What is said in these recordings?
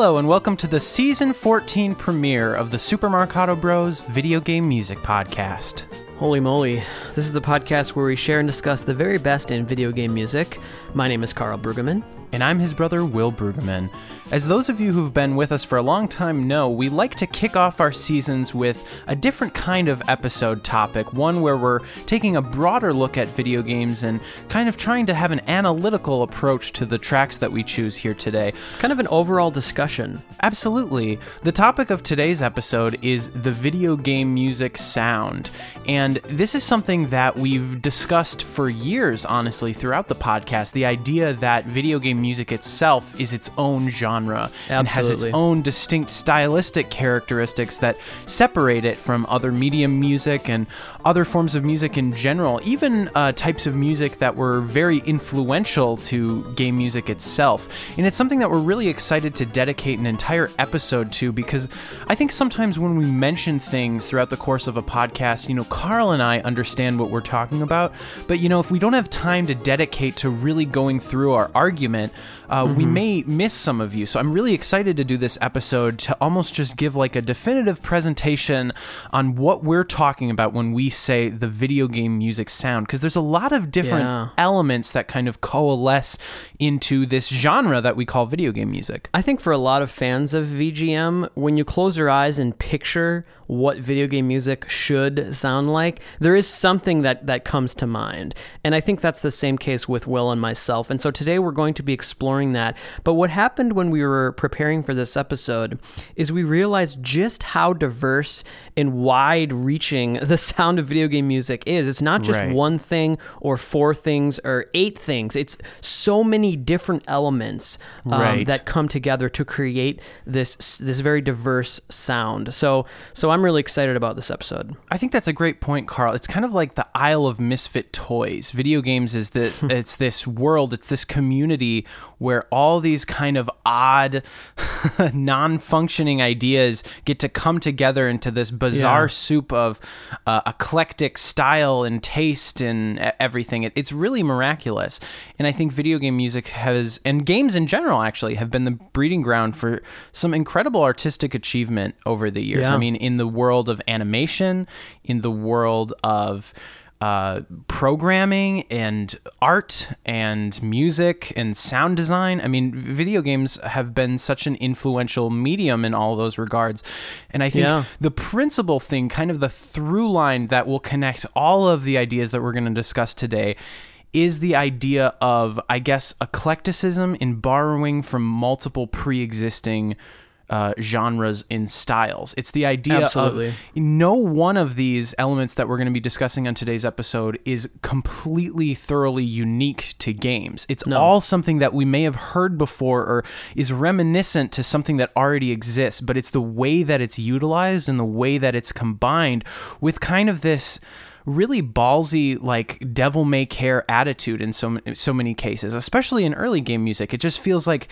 Hello, and welcome to the season 14 premiere of the Super Marcato Bros Video Game Music Podcast. Holy moly. This is the podcast where we share and discuss the very best in video game music. My name is Karl Brueggemann. And I'm his brother, Will Brueggemann. As those of you who've been with us for a long time know, we like to kick off our seasons with a different kind of episode topic, one where we're taking a broader look at video games and kind of trying to have an analytical approach to the tracks that we choose here today. Kind of an overall discussion. Absolutely. The topic of today's episode is the video game music sound. And this is something that we've discussed for years, honestly, throughout the podcast. The idea that video game music itself is its own genre and has its own distinct stylistic characteristics that separate it from other medium music and other forms of music in general, even uh, types of music that were very influential to game music itself. And it's something that we're really excited to dedicate an entire episode to because I think sometimes when we mention things throughout the course of a podcast, you know, Karl and I understand what we're talking about, but you know, if we don't have time to dedicate to really going through our argument, uh, we may miss some of you. So I'm really excited to do this episode to almost just give like a definitive presentation on what we're talking about when we say the video game music sound, because there's a lot of different Yeah. elements that kind of coalesce into this genre that we call video game music. I think for a lot of fans of VGM, when you close your eyes and picture what video game music should sound like, there is something that, that comes to mind. And I think that's the same case with Will and myself. And so today we're going to be exploring that. But what happened when we were preparing for this episode is we realized just how diverse and wide reaching the sound of video game music is. It's not just Right. one thing or four things or eight things, it's so many different elements um, Right. that come together to create this this very diverse sound. So so I'm really excited about this episode. I think that's a great point, Karl. It's kind of like the Isle of Misfit Toys. Video games is the it's this world, it's this community where all these kind of odd, non-functioning ideas get to come together into this bizarre Yeah. soup of uh, eclectic style and taste and everything. It, it's really miraculous, and I think video game music has, and games in general, actually, have been the breeding ground for some incredible artistic achievement over the years. Yeah. I mean, in the world of animation, in the world of uh, programming and art and music and sound design. I mean, video games have been such an influential medium in all those regards. And I think Yeah. the principal thing, kind of the through line that will connect all of the ideas that we're going to discuss today. Is the idea of, I guess, eclecticism in borrowing from multiple pre existing uh, genres and styles. It's the idea Absolutely. of no one of these elements that we're going to be discussing on today's episode is completely thoroughly unique to games. It's all something that we may have heard before or is reminiscent to something that already exists, but it's the way that it's utilized and the way that it's combined with kind of this really ballsy like devil may care attitude in so so many cases, especially in early game music. It just feels like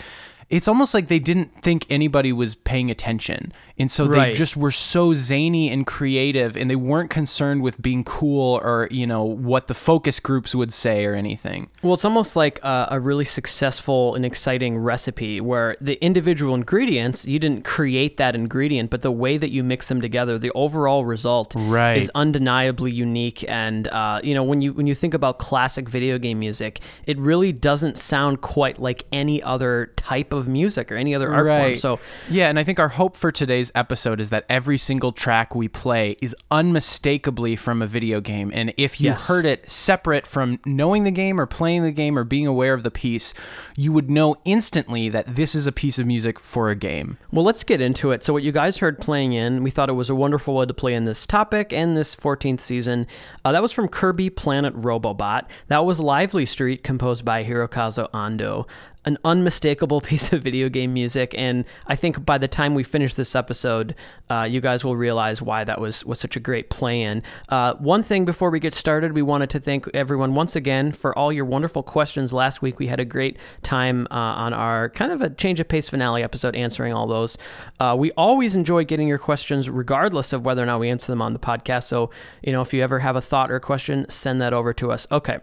it's almost like they didn't think anybody was paying attention. And so they just were so zany and creative and they weren't concerned with being cool or, you know, what the focus groups would say or anything. Well, it's almost like a, a really successful and exciting recipe where the individual ingredients, you didn't create that ingredient, but the way that you mix them together, the overall result Right. is undeniably unique. And uh, you know, when you when you think about classic video game music, it really doesn't sound quite like any other type of music or any other art form. So yeah, and I think our hope for today's episode is that every single track we play is unmistakably from a video game. And if you Yes. heard it separate from knowing the game or playing the game or being aware of the piece, you would know instantly that this is a piece of music for a game. Well, let's get into it. So, what you guys heard playing in, we thought it was a wonderful way to play in this topic and this 14th season. Uh, that was from Kirby Planet Robobot. That was Lively Street, composed by Hirokazu Ando. An unmistakable piece of video game music, and I think by the time we finish this episode, uh, you guys will realize why that was was such a great play-in. Uh, one thing before we get started, we wanted to thank everyone once again for all your wonderful questions. Last week we had a great time uh, on our kind of a change of pace finale episode, answering all those. Uh, we always enjoy getting your questions, regardless of whether or not we answer them on the podcast. So you know, if you ever have a thought or a question, send that over to us. Okay.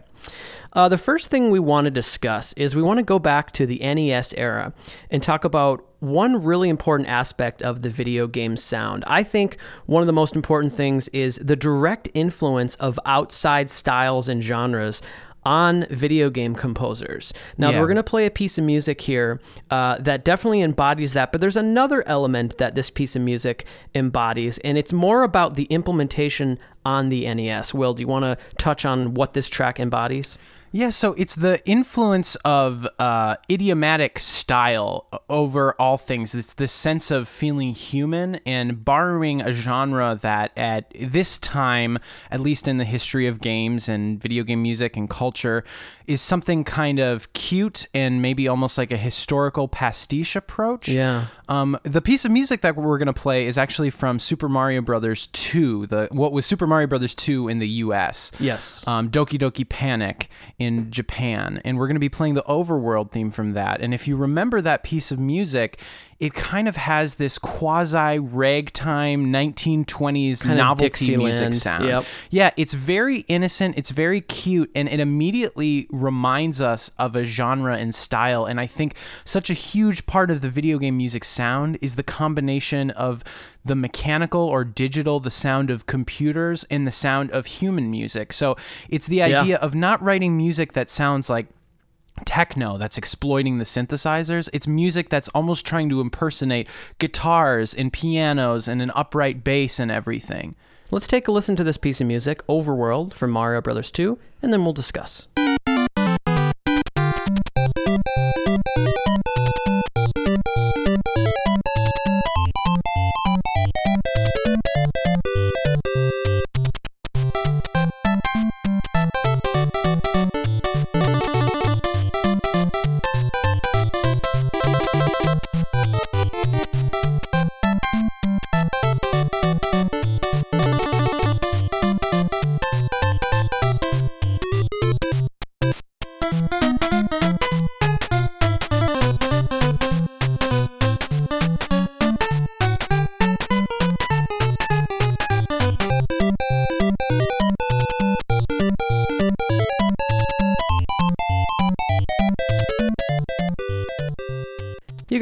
Uh, the first thing we want to discuss is we want to go back to the NES era and talk about one really important aspect of the video game sound. I think one of the most important things is the direct influence of outside styles and genres on video game composers. Now, Yeah. we're going to play a piece of music here uh, that definitely embodies that, but there's another element that this piece of music embodies, and it's more about the implementation on the NES. Will, do you want to touch on what this track embodies? Yeah, so it's the influence of uh, idiomatic style over all things. It's this sense of feeling human and borrowing a genre that, at this time, at least in the history of games and video game music and culture, is something kind of cute and maybe almost like a historical pastiche approach. Yeah. Um, the piece of music that we're going to play is actually from Super Mario Brothers 2, the what was Super Mario Brothers 2 in the U.S Yes. um, Doki Doki Panic in Japan, and we're going to be playing the Overworld theme from that. And if you remember that piece of music, it kind of has this quasi ragtime 1920s Kind novelty music sound. yep. Yeah, it's very innocent, it's very cute, and it immediately reminds us of a genre and style. And I think such a huge part of the video game music sound is the combination of the mechanical or digital, the sound of computers, and the sound of human music. So it's the Yeah. idea of not writing music that sounds like techno that's exploiting the synthesizers. It's music that's almost trying to impersonate guitars and pianos and an upright bass and everything. Let's take a listen to this piece of music, Overworld from Mario Brothers 2, and then we'll discuss.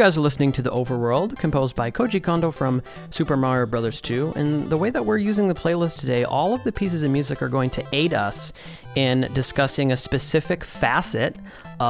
Guys are listening to The Overworld, composed by Koji Kondo from Super Mario Bros. 2. And the way that we're using the playlist today, all of the pieces of music are going to aid us in discussing a specific facet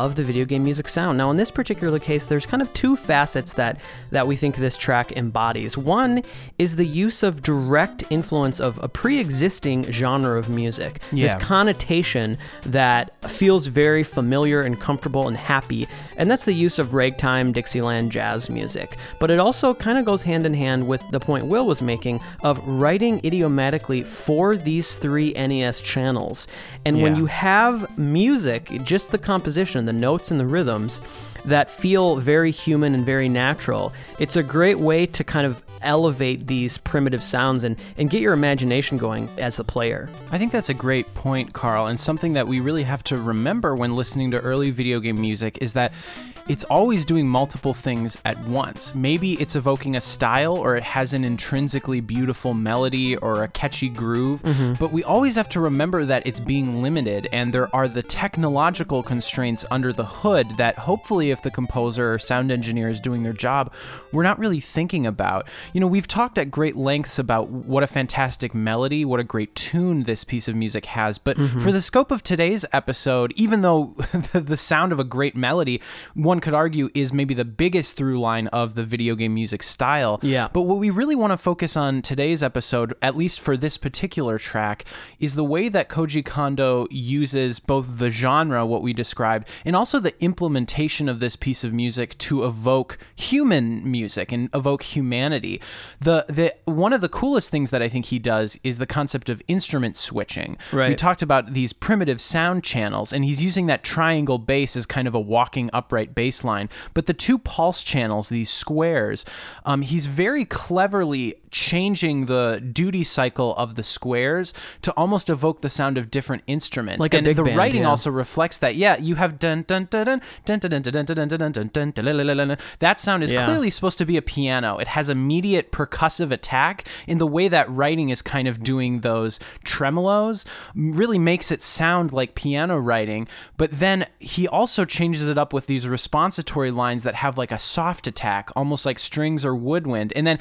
of the video game music sound. Now, in this particular case, there's kind of two facets that that we think this track embodies. One is the use of direct influence of a pre-existing genre of music. Yeah. This connotation that feels very familiar and comfortable and happy, and that's the use of ragtime Dixieland jazz music. But it also kind of goes hand in hand with the point Will was making of writing idiomatically for these three NES channels. And when you have music, just the composition, the notes and the rhythms that feel very human and very natural, it's a great way to kind of elevate these primitive sounds and, and get your imagination going as the player. I think that's a great point, Karl, and something that we really have to remember when listening to early video game music is that it's always doing multiple things at once. Maybe it's evoking a style or it has an intrinsically beautiful melody or a catchy groove, mm-hmm. but we always have to remember that it's being limited and there are the technological constraints under the hood that hopefully if the composer or sound engineer is doing their job, we're not really thinking about. You know, we've talked at great lengths about what a fantastic melody, what a great tune this piece of music has, but mm-hmm. for the scope of today's episode, even though the, the sound of a great melody, one could argue is maybe the biggest through line of the video game music style. Yeah. But what we really want to focus on today's episode, at least for this particular track, is the way that Koji Kondo uses both the genre, what we described, and also the implementation of this piece of music to evoke human music and evoke humanity. The the one of the coolest things that I think he does is the concept of instrument switching. Right. We talked about these primitive sound channels, and he's using that triangle bass as kind of a walking upright bass But the two pulse channels, these squares, um, he's very cleverly changing the duty cycle of the squares to almost evoke the sound of different instruments. Like and the band, writing yeah. also reflects that. Yeah, you have dun dun dun dun dun dun dun dun dun dun dun dun. That sound is Yeah. clearly supposed to be a piano. It has immediate percussive attack in the way that writing is kind of doing those tremolos really makes it sound like piano writing but then he also changes it up with these responsitory lines that have like a soft attack almost like strings or woodwind and then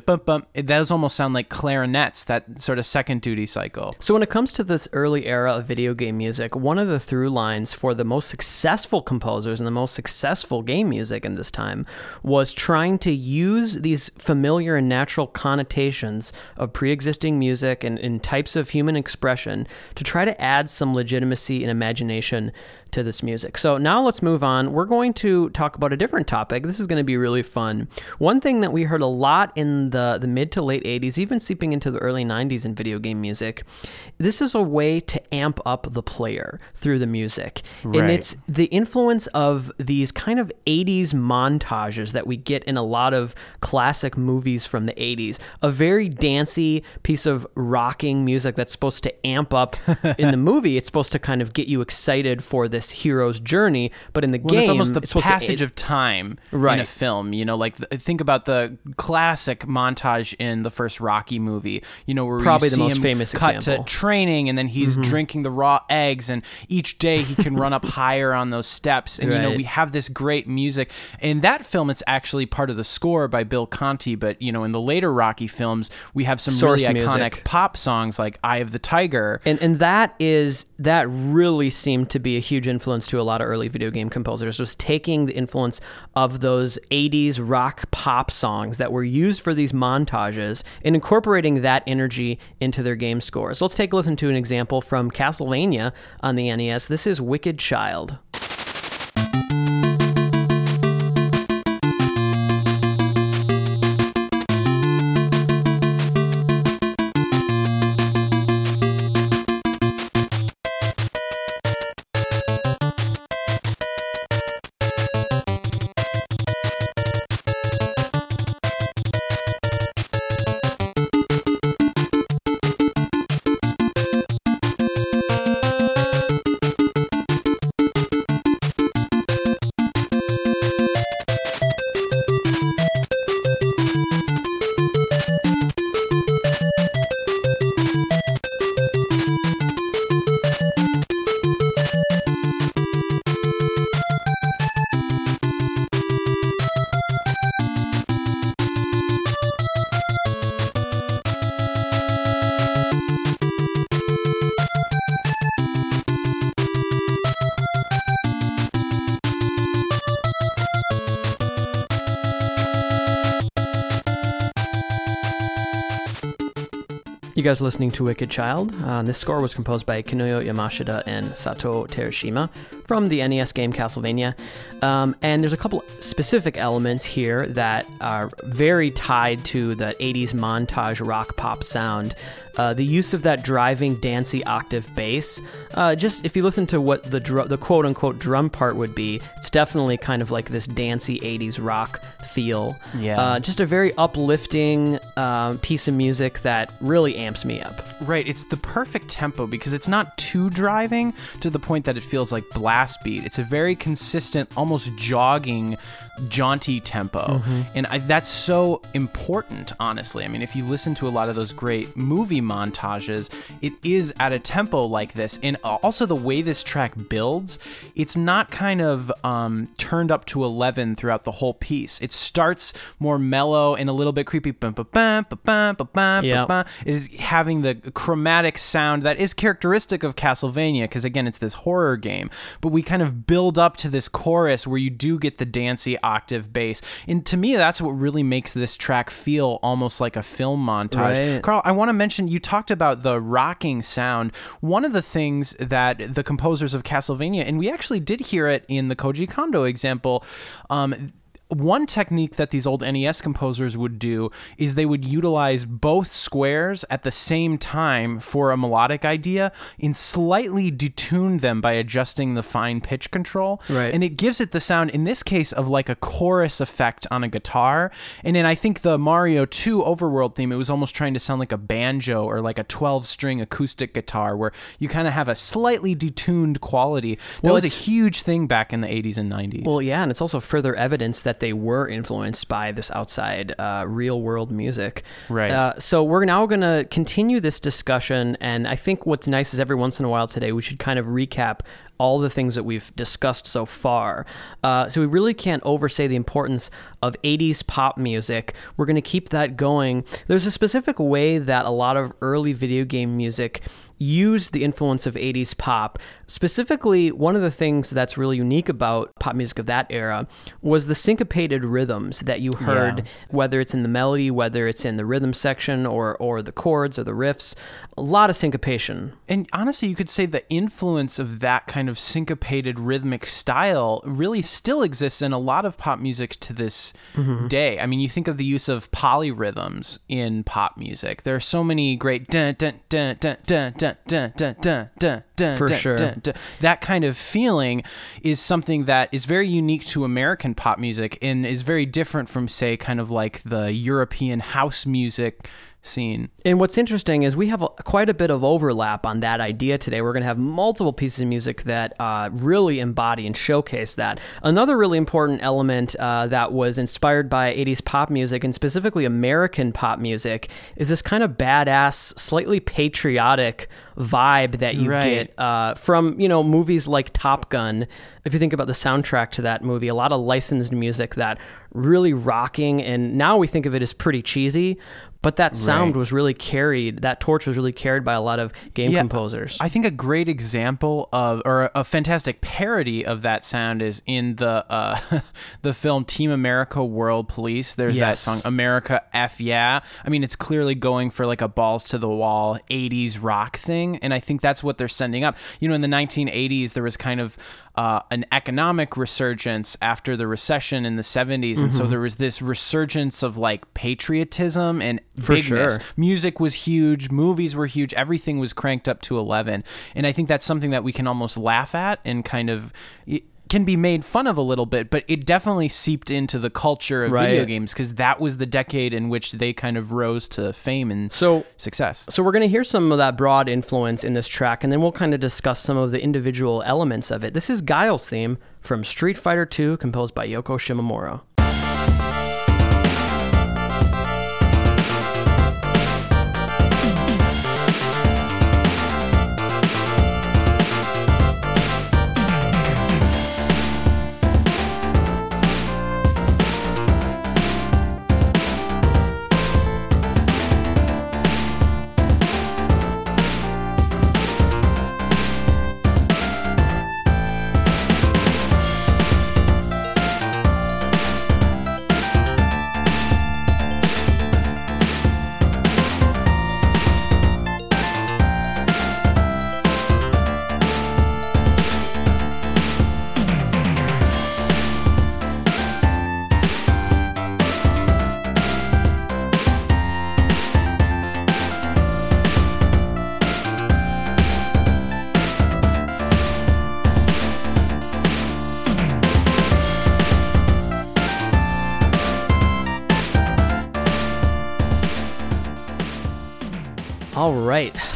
bum bum it does almost sound like clarinets that sort of second duty cycle. So, when it comes to this early era of video game music, one of the through lines for the most successful composers and the most successful game music in this time was trying to use these familiar and natural connotations of pre existing music and, and types of human expression to try to add some legitimacy and imagination to this music. So, now let's move on. We're going to talk about a different topic. This is going to be really fun. One thing that we heard a lot in the, the mid to late 80s, even seeping into the early 90s in video game music, this is a way to amp up the player through the music. And it's the influence of these kind of 80s montages that we get in a lot of classic movies from the 80s. A very dancey piece of rocking music that's supposed to amp up in the movie. It's supposed to kind of get you excited for this hero's journey, but in the Well, game, it's almost the it's passage to, of time right. in a film. You know, like the, think about the classic montage in the first Rocky movie. You know, where Probably the most him famous cut example. to training, and then he's Mm-hmm. drinking the raw eggs, and each day he can run up higher on those steps. And you know, we have this great music in that film. It's actually part of the score by Bill Conti, but you know, in the later Rocky films, we have some Source really iconic music. pop songs like "Eye of the Tiger." And and that is that really seemed to be a huge influence to a lot of early video game composers was taking the influence of those 80s rock pop songs that were used for these montages and incorporating that energy into their game scores. So let's take a listen to an example from Castlevania on the NES. This is Wicked Child. Guys listening to Wicked Child. Uh, this score was composed by Kinuyo Yamashita and Satoe Terashima from the NES game Castlevania. Um, and there's a couple specific elements here that are very tied to the 80s montage rock pop sound. Uh, the use of that driving, dancey octave bass. Uh, just if you listen to what the dr- the quote unquote drum part would be, it's definitely kind of like this dancey 80s rock feel. Yeah. Uh, just a very uplifting um, piece of music that really amps me up. Right, it's the perfect tempo because it's not too driving to the point that it feels like blast beat. It's a very consistent, almost jogging, jaunty tempo, and I, that's so important. Honestly, I mean, if you listen to a lot of those great movie montages, it is at a tempo like this, and also the way this track builds, it's not kind of um, turned up to eleven throughout the whole piece. It starts more mellow and a little bit creepy. Yep. It is having the chromatic sound that is characteristic of Castlevania because again it's this horror game but we kind of build up to this chorus where you do get the dancey octave bass. And to me that's what really makes this track feel almost like a film montage. Right. Karl I want to mention you talked about the rocking sound. One of the things that the composers of Castlevania and we actually did hear it in the Koji Kondo example um one technique that these old NES composers would do is they would utilize both squares at the same time for a melodic idea and slightly detune them by adjusting the fine pitch control. Right. And it gives it the sound, in this case, of like a chorus effect on a guitar. And then I think the Mario 2 overworld theme, it was almost trying to sound like a banjo or like a 12 string acoustic guitar where you kind of have a slightly detuned quality. That Well, was a huge thing back in the 80s and 90s. Well, yeah, and it's also further evidence that they were influenced by this outside uh, real world music. Right. Uh, so we're now going to continue this discussion, and I think what's nice is every once in a while today we should kind of recap all the things that we've discussed so far. Uh, so we really can't oversay the importance of 80s pop music. We're going to keep that going. There's a specific way that a lot of early video game music used the influence of 80s pop. Specifically, one of the things that's really unique about pop music of that era was the syncopated rhythms that you heard, Yeah. whether it's in the melody, whether it's in the rhythm section or, or the chords or the riffs. A lot of syncopation. And honestly, you could say the influence of that kind of syncopated rhythmic style really still exists in a lot of pop music to this mm-hmm. day. I mean, you think of the use of polyrhythms in pop music. There are so many great dun dun dun dun dun dun dun dun dun dun dun For dun, sure. dun, dun. That kind of feeling is something that is very unique to American pop music and is very different from, say, kind of like the European house music scene. And what's interesting is we have a, quite a bit of overlap on that idea today. We're going to have multiple pieces of music that uh, really embody and showcase that. Another really important element uh, that was inspired by 80s pop music and specifically American pop music is this kind of badass, slightly patriotic vibe that you Right. get uh, from you know movies like Top Gun. If you think about the soundtrack to that movie, a lot of licensed music that really rocking, and now we think of it as pretty cheesy. But that sound Right. was really carried. That torch was really carried by a lot of game Yeah, composers. I think a great example of, or a, a fantastic parody of that sound is in the uh, the film Team America: World Police. There's that song "America F Yeah." I mean, it's clearly going for like a balls to the wall '80s rock thing, and I think that's what they're sending up. You know, in the 1980s, there was kind of uh, an economic resurgence after the recession in the 70s, and so Mm-hmm. there was this resurgence of like patriotism and For bigness. sure. Music was huge, movies were huge, everything was cranked up to 11. And I think that's something that we can almost laugh at and kind of it can be made fun of a little bit, but it definitely seeped into the culture of video games because that was the decade in which they kind of rose to fame and So success. So we're going to hear some of that broad influence in this track, and then we'll kind of discuss some of the individual elements of it. This is Guile's theme from Street Fighter II, composed by Yoko Shimomura.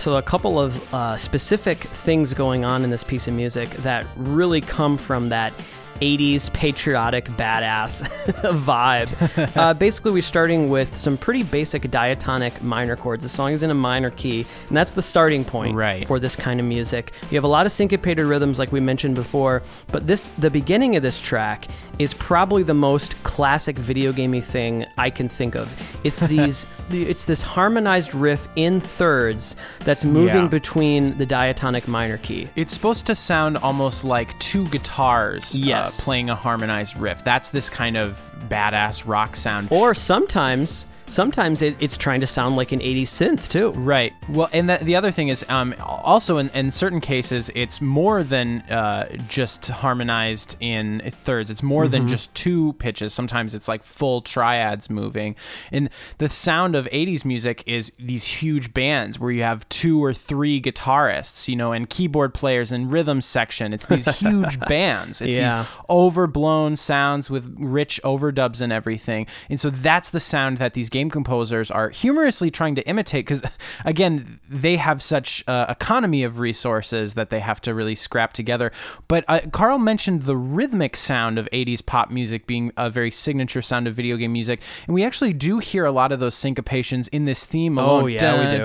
So, a couple of uh, specific things going on in this piece of music that really come from that 80s patriotic badass vibe. Uh, basically, we're starting with some pretty basic diatonic minor chords. The song is in a minor key, and that's the starting point Right. for this kind of music. You have a lot of syncopated rhythms, like we mentioned before, but this the beginning of this track is probably the most classic video gamey thing I can think of. It's these, it's this harmonized riff in thirds that's moving Yeah. between the diatonic minor key. It's supposed to sound almost like two guitars Yes. uh, playing a harmonized riff. That's this kind of badass rock sound. Or sometimes sometimes it, it's trying to sound like an 80s synth too. Right. Well, and the, the other thing is, um, also in, in certain cases, it's more than uh, just harmonized in thirds. It's more than just two pitches. Sometimes it's like full triads moving. And the sound of 80s music is these huge bands where you have two or three guitarists, you know, and keyboard players and rhythm section. It's these huge bands. It's Yeah. these overblown sounds with rich overdubs and everything. And so that's the sound that these game composers are humorously trying to imitate because, again, they have such uh, economy of resources that they have to really scrap together. But uh, Karl mentioned the rhythmic sound of 80s pop music being a very signature sound of video game music, and we actually do hear a lot of those syncopations in this theme. Oh, alone. Oh yeah, we do.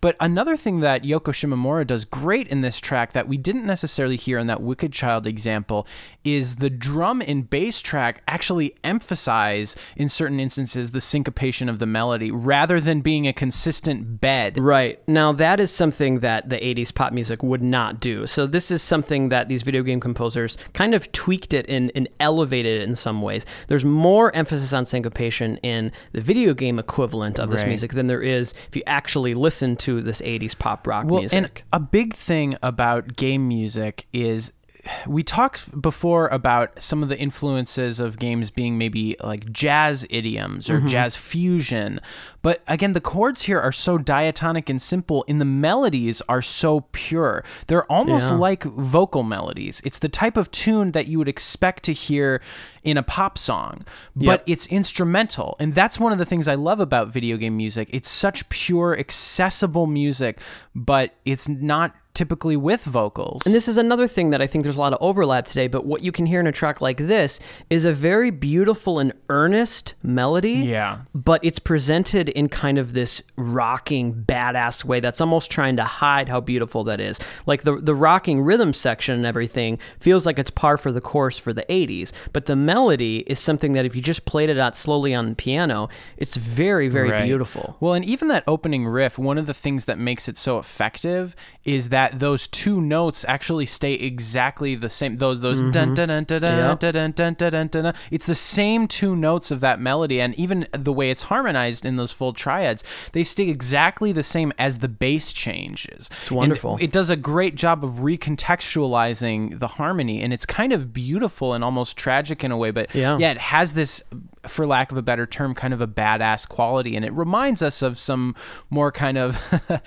But another thing that Yoko Shimomura does great in this track that we didn't necessarily hear in that Wicked Child example is the drum and bass track actually emphasize in certain instances the syncopation of the melody rather than being a consistent bed. Right. Now, that is something that the 80s pop music would not do. So, this is something that these video game composers kind of tweaked it and, and elevated it in some ways. There's more emphasis on syncopation in the video game equivalent of this Right. music than there is if you actually listen to this 80s pop rock Well, music. and a big thing about game music is we talked before about some of the influences of games being maybe like jazz idioms or mm-hmm. jazz fusion. But again, the chords here are so diatonic and simple, and the melodies are so pure. They're almost Yeah. like vocal melodies. It's the type of tune that you would expect to hear in a pop song, but Yep. it's instrumental. And that's one of the things I love about video game music. It's such pure, accessible music, but it's not typically with vocals. And this is another thing that I think there's a lot of overlap today, but what you can hear in a track like this is a very beautiful and earnest melody. Yeah. But it's presented in kind of this rocking, badass way that's almost trying to hide how beautiful that is. Like the the rocking rhythm section and everything feels like it's par for the course for the 80s, but the melody is something that if you just played it out slowly on the piano, it's very, very Right. beautiful. Well, and even that opening riff, one of the things that makes it so effective is that those two notes actually stay exactly the same. Those those dun mm-hmm. dun dun dun dun dun dun dun dun dun dun. It's the same two notes of that melody, and even the way it's harmonized in those full triads, they stay exactly the same as the bass changes. It's wonderful. it does a great job of recontextualizing the harmony, and it's kind of beautiful and almost tragic in a way. But Yeah. yeah, it has this, for lack of a better term, kind of a badass quality, and it reminds us of some more kind of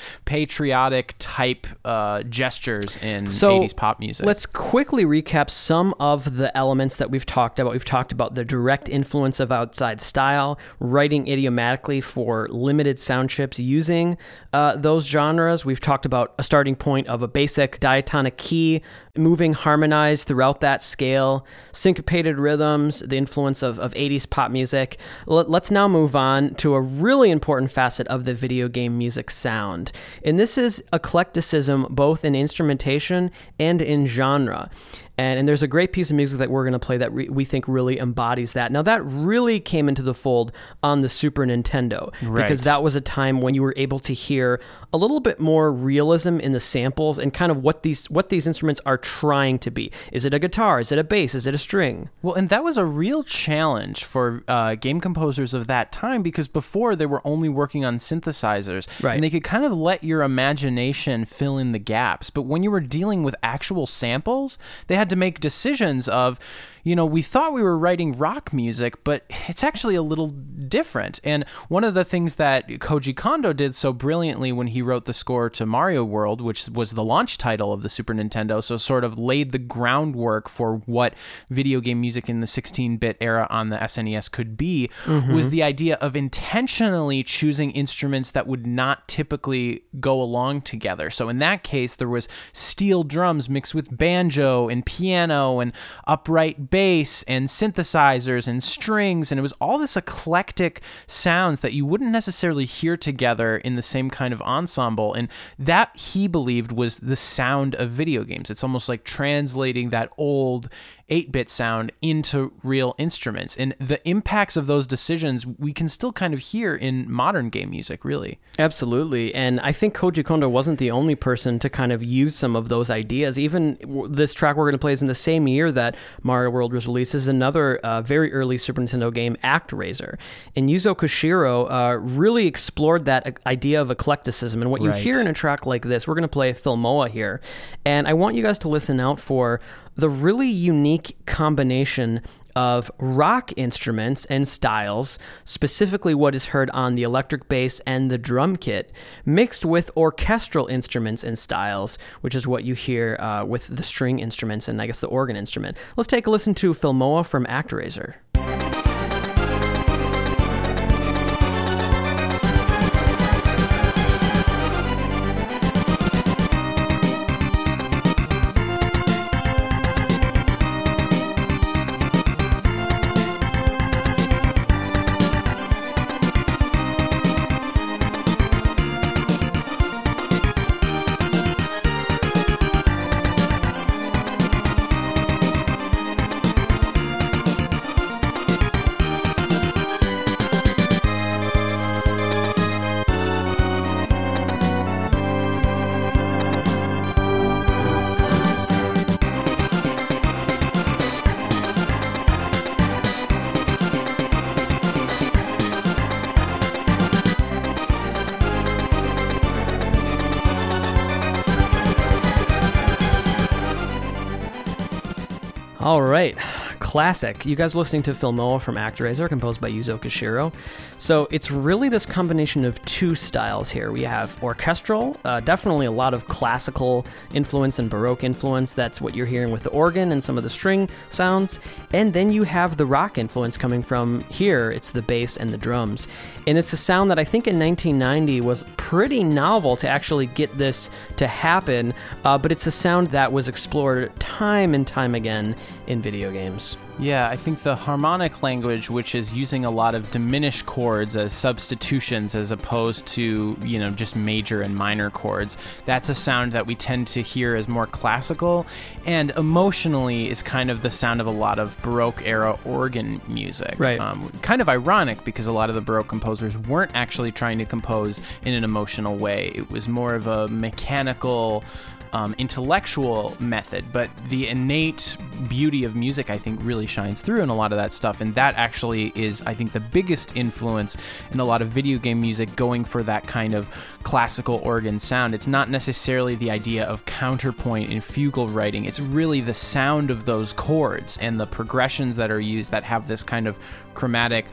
patriotic type uh, gestures in So 80s pop music. Let's quickly recap some of the elements that we've talked about. We've talked about the direct influence of outside style, writing idiomatically for limited sound chips using uh, those genres. We've talked about a starting point of a basic diatonic key, moving harmonized throughout that scale, syncopated rhythms, the influence of, of 80s pop music. Let, let's now move on to a really important facet of the video game music sound. And this is eclecticism both in instrumentation and in genre. And, and there's a great piece of music that we're going to play that re- we think really embodies that. Now, that really came into the fold on the Super Nintendo because that was a time when you were able to hear a little bit more realism in the samples and kind of what these what these instruments are trying to be. Is it a guitar? Is it a bass? Is it a string? Well, and that was a real challenge for uh, game composers of that time because before they were only working on synthesizers. Right. And they could kind of let your imagination fill in the gaps. But when you were dealing with actual samples, they had to make decisions of, you know, we thought we were writing rock music, but it's actually a little different. And one of the things that Koji Kondo did so brilliantly when he wrote the score to Mario World, which was the launch title of the Super Nintendo, so sort of laid the groundwork for what video game music in the 16 bit era on the SNES could be, mm-hmm. was the idea of intentionally choosing instruments that would not typically go along together. So in that case, there was steel drums mixed with banjo and piano and upright bass and synthesizers and strings and it was all this eclectic sounds that you wouldn't necessarily hear together in the same kind of ensemble and that he believed was the sound of video games. It's almost like translating that old 8-bit sound into real instruments and the impacts of those decisions we can still kind of hear in modern game music really Absolutely. And I think Koji Kondo wasn't the only person to kind of use some of those ideas. Even this track we're going to play is in the same year that Mario World was released, is another uh, very early Super Nintendo game, Act ActRaiser. And Yuzo Koshiro uh, really explored that uh, idea of eclecticism. And what you Right. hear in a track like this, we're going to play Fillmore here. And I want you guys to listen out for the really unique combination of rock instruments and styles, specifically what is heard on the electric bass and the drum kit, mixed with orchestral instruments and styles, which is what you hear uh, with the string instruments and I guess the organ instrument. Let's take a listen to Fillmore from ActRaiser. Right. Classic. You guys listening to Fillmore from ActRaiser, composed by Yuzo Koshiro. So it's really this combination of two styles here. We have orchestral, uh, definitely a lot of classical influence and Baroque influence. That's what you're hearing with the organ and some of the string sounds. And then you have the rock influence coming from here. It's the bass and the drums. And it's a sound that I think in 1990 was pretty novel to actually get this to happen, uh, but it's a sound that was explored time and time again in video games. Yeah, I think the harmonic language, which is using a lot of diminished chords as substitutions as opposed to, you know, just major and minor chords, that's a sound that we tend to hear as more classical and emotionally is kind of the sound of a lot of Baroque era organ music. Right. Um, kind of ironic because a lot of the Baroque composers weren't actually trying to compose in an emotional way, it was more of a mechanical um, intellectual method, but the innate beauty of music, I think, really shines through in a lot of that stuff. And that actually is, I think, the biggest influence in a lot of video game music going for that kind of classical organ sound. It's not necessarily the idea of counterpoint in fugal writing, it's really the sound of those chords and the progressions that are used that have this kind of chromatic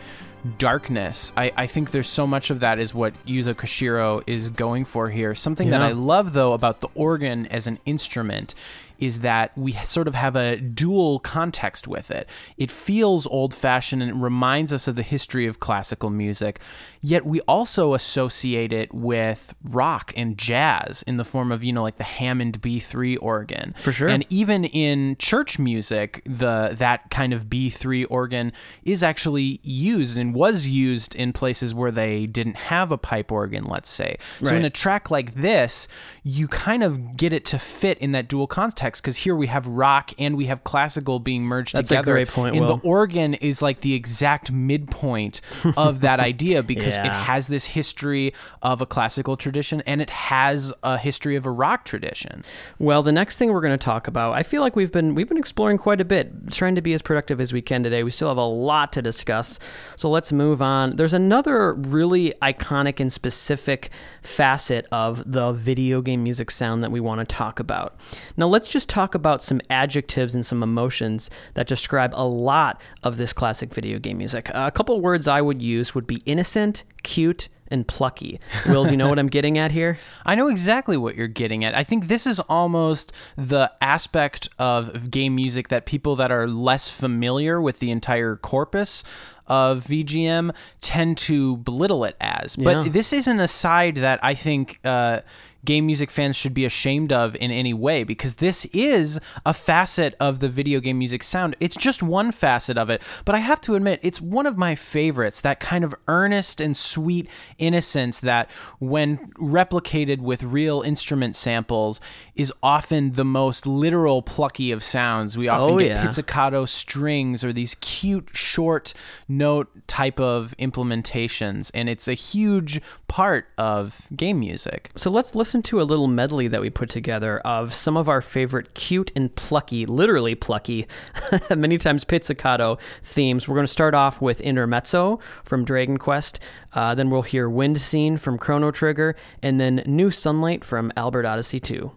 darkness. I, I think there's so much of that is what Yuzo Koshiro is going for here. Something that I love though about the organ as an instrument is that we sort of have a dual context with it. It feels old fashioned and it reminds us of the history of classical music, yet we also associate it with rock and jazz in the form of, you know, like the Hammond B3 organ. For sure. And even in church music, the that kind of B3 organ is actually used and was used in places where they didn't have a pipe organ, let's say. So in a track like this, you kind of get it to fit in that dual context because here we have rock and we have classical being merged That's a together. great point, and Will. the organ is like the exact midpoint of that idea because it has this history of a classical tradition and it has a history of a rock tradition. Well, the next thing we're going to talk about, I feel like we've been we've been exploring quite a bit, trying to be as productive as we can today. We still have a lot to discuss, so let's move on. There's another really iconic and specific facet of the video game music sound that we want to talk about. Now, let's just talk about some adjectives and some emotions that describe a lot of this classic video game music. a couple words I would use would be innocent, cute, and plucky. Will, do you know what I'm getting at here? I know exactly what you're getting at. I think this is almost the aspect of game music that people that are less familiar with the entire corpus of VGM tend to belittle it as. But Yeah. this is an aside that I think uh, game music fans should be ashamed of in any way because this is a facet of the video game music sound. It's just one facet of it, but I have to admit, it's one of my favorites that kind of earnest and sweet innocence that, when replicated with real instrument samples, is often the most literal plucky of sounds. We often Oh, get yeah. pizzicato strings or these cute short note type of implementations, and it's a huge part of game music. So let's listen to a little medley that we put together of some of our favorite cute and plucky, literally plucky, many times pizzicato themes. We're going to start off with Intermezzo from Dragon Quest, uh, then we'll hear Wind Scene from Chrono Trigger, and then New Sunlight from Albert Odyssey 2.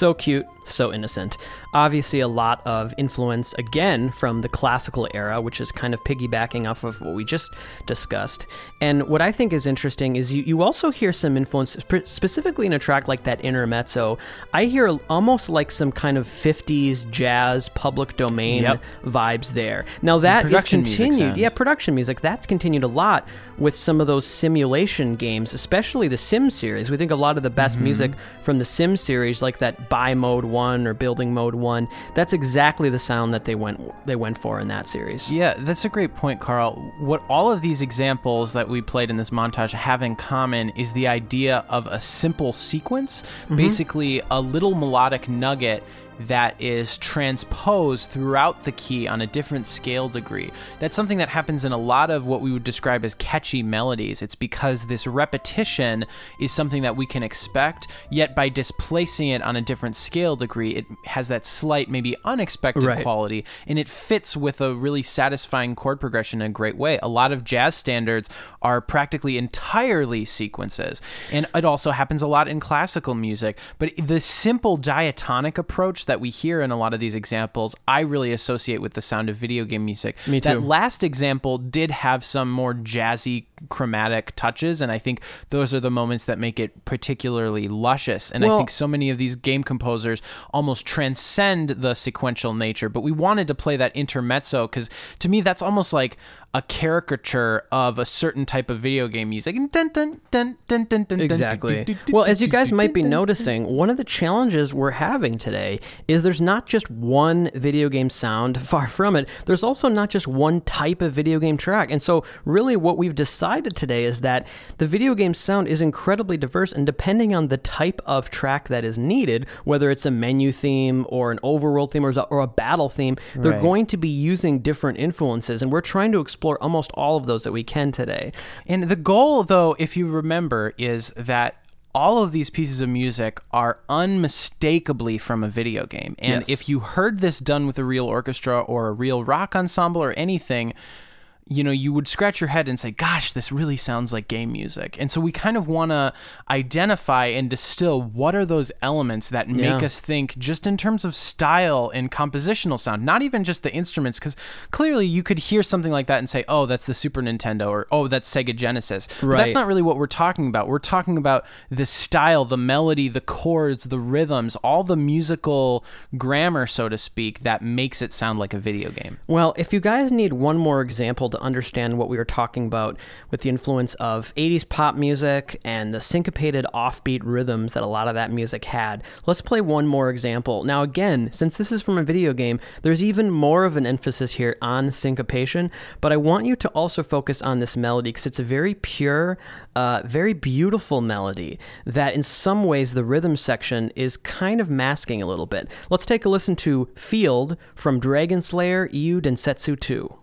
So cute, so innocent. Obviously, a lot of influence, again, from the classical era, which is kind of piggybacking off of what we just discussed. And what I think is interesting is you, you also hear some influence, specifically in a track like that Intermezzo. I hear almost like some kind of 50s jazz, public domain Yep. vibes there. Now, that is continued. Yeah, production music. That's continued a lot with some of those simulation games, especially the Sim series. We think a lot of the best Mm-hmm. music from the Sim series, like that Buy Mode One or Building Mode One, that's exactly the sound that they went they went for in that series. Yeah, that's a great point, Karl. What all of these examples that we played in this montage have in common is the idea of a simple sequence, mm-hmm. basically a little melodic nugget that is transposed throughout the key on a different scale degree. That's something that happens in a lot of what we would describe as catchy melodies. It's because this repetition is something that we can expect, yet by displacing it on a different scale degree, it has that slight, maybe unexpected Right. quality, and it fits with a really satisfying chord progression in a great way. A lot of jazz standards are practically entirely sequences, and it also happens a lot in classical music. But the simple diatonic approach that we hear in a lot of these examples, I really associate with the sound of video game music. Me too. That last example did have some more jazzy chromatic touches, and I think those are the moments that make it particularly luscious. And I think so many of these game composers almost transcend the sequential nature. But we wanted to play that intermezzo because to me, that's almost like a caricature of a certain type of video game music. Exactly. Well, as you guys might be noticing, one of the challenges we're having today is there's not just one video game sound, far from it. There's also not just one type of video game track. And so, really, what we've decided today is that the video game sound is incredibly diverse, and depending on the type of track that is needed, whether it's a menu theme or an overworld theme or a, or a battle theme, they're Right. going to be using different influences. And we're trying to explore almost all of those that we can today. And the goal, though, if you remember, is that all of these pieces of music are unmistakably from a video game. And Yes. if you heard this done with a real orchestra or a real rock ensemble or anything, you know, you would scratch your head and say, gosh, this really sounds like game music. And so we kind of want to identify and distill what are those elements that make Yeah. us think just in terms of style and compositional sound, not even just the instruments, because clearly you could hear something like that and say, oh, that's the Super Nintendo or oh, that's Sega Genesis. But that's not really what we're talking about. We're talking about the style, the melody, the chords, the rhythms, all the musical grammar, so to speak, that makes it sound like a video game. Well, if you guys need one more example to understand what we were talking about with the influence of 80s pop music and the syncopated offbeat rhythms that a lot of that music had, let's play one more example. Now, again, since this is from a video game, there's even more of an emphasis here on syncopation, but I want you to also focus on this melody because it's a very pure, uh, very beautiful melody that in some ways the rhythm section is kind of masking a little bit. Let's take a listen to Field from Dragon Slayer Yu Densetsu 2.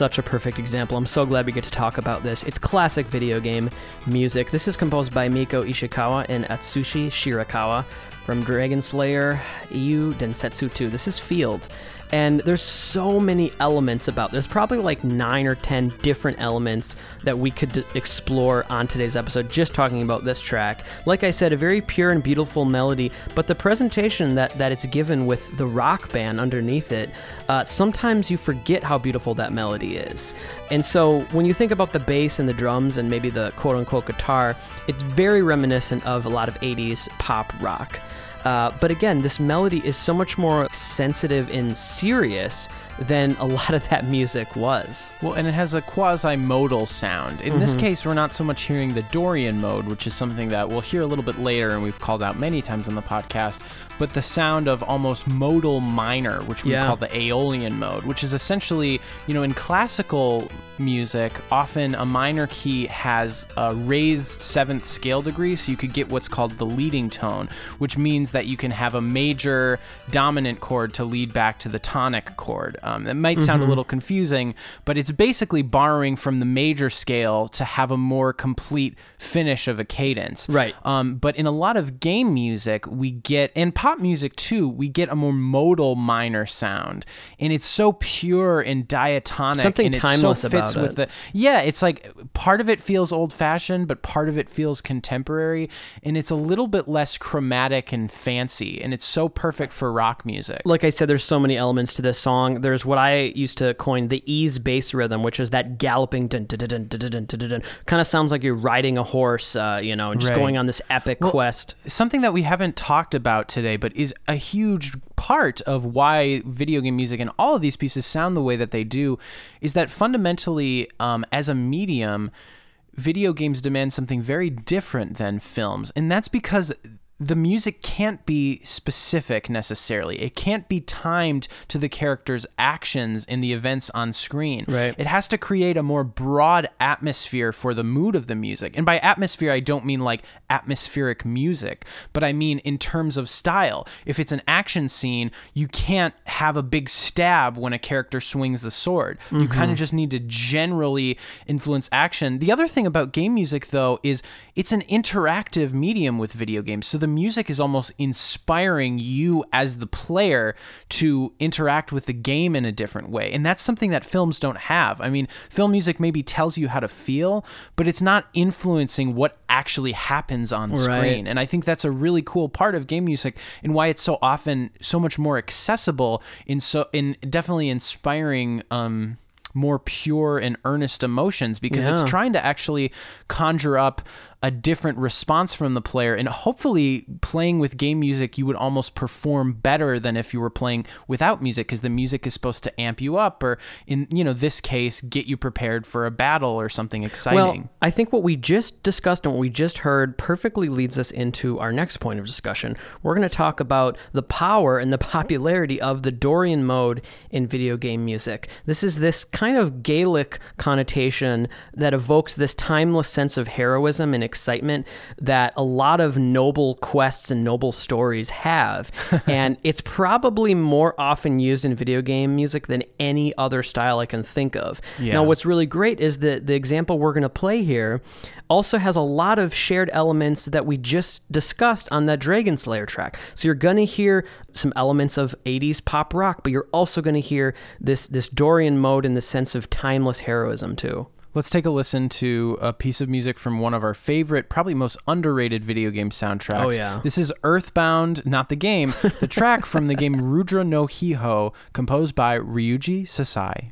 Such a perfect example. I'm so glad we get to talk about this. It's classic video game music. This is composed by Mieko Ishikawa and Atsushi Shirakawa from Dragon Slayer Eiyuu Densetsu 2. This is Field. And there's so many elements about this, probably like nine or 10 different elements that we could explore on today's episode, just talking about this track. Like I said, a very pure and beautiful melody, but the presentation that, that it's given with the rock band underneath it, uh, sometimes you forget how beautiful that melody is. And so when you think about the bass and the drums and maybe the quote unquote guitar, it's very reminiscent of a lot of 80s pop rock. Uh, but again, this melody is so much more sensitive and serious than a lot of that music was. Well, and it has a quasi modal sound. In this mm-hmm. case, we're not so much hearing the Dorian mode, which is something that we'll hear a little bit later and we've called out many times on the podcast, but the sound of almost modal minor, which we Yeah. call the Aeolian mode, which is essentially, you know, in classical music, often a minor key has a raised seventh scale degree, so you could get what's called the leading tone, which means that you can have a major dominant chord to lead back to the tonic chord. Um, that might sound a little confusing, but it's basically borrowing from the major scale to have a more complete finish of a cadence. Right. Um, but in a lot of game music, we get, and pop music too, we get a more modal minor sound, and it's so pure and diatonic. Something and it timeless so fits about with it. the yeah. It's like part of it feels old fashioned, but part of it feels contemporary, and it's a little bit less chromatic and fancy, and it's so perfect for rock music. Like I said, there's so many elements to this song. There's there's what I used to coin the ease bass rhythm, which is that galloping kind of sounds like you're riding a horse, uh, you know, and just right. going on this epic well, quest. Something that we haven't talked about today, but is a huge part of why video game music and all of these pieces sound the way that they do, is that fundamentally, um, as a medium, video games demand something very different than films. And that's because the music can't be specific necessarily. It can't be timed to the character's actions in the events on screen. Right. It has to create a more broad atmosphere for the mood of the music. And by atmosphere, I don't mean like atmospheric music, but I mean in terms of style. If it's an action scene, you can't have a big stab when a character swings the sword. You mm-hmm. kind of just need to generally influence action. The other thing about game music, though, is it's an interactive medium with video games. So the music is almost inspiring you as the player to interact with the game in a different way. And that's something that films don't have. I mean, film music maybe tells you how to feel, but it's not influencing what actually happens on screen. And I think that's a really cool part of game music and why it's so often so much more accessible in so in definitely inspiring um more pure and earnest emotions because it's trying to actually conjure up a different response from the player and hopefully playing with game music you would almost perform better than if you were playing without music because the music is supposed to amp you up or in you know this case get you prepared for a battle or something exciting Well, I think what we just discussed and what we just heard perfectly leads us into our next point of discussion. We're going to talk about the power and the popularity of the Dorian mode in video game music. This is this kind of Gaelic connotation that evokes this timeless sense of heroism and excitement that a lot of noble quests and noble stories have. and it's probably more often used in video game music than any other style I can think of. Yeah. Now, what's really great is that the example we're going to play here also has a lot of shared elements that we just discussed on that Dragon Slayer track. So you're going to hear some elements of 80s pop rock, but you're also going to hear this this Dorian mode and the sense of timeless heroism too. Let's take a listen to a piece of music from one of our favorite, probably most underrated video game soundtracks. Oh, yeah. This is Earthbound, not the game, the track from the game Rudra no Hiho, composed by Ryuji Sasai.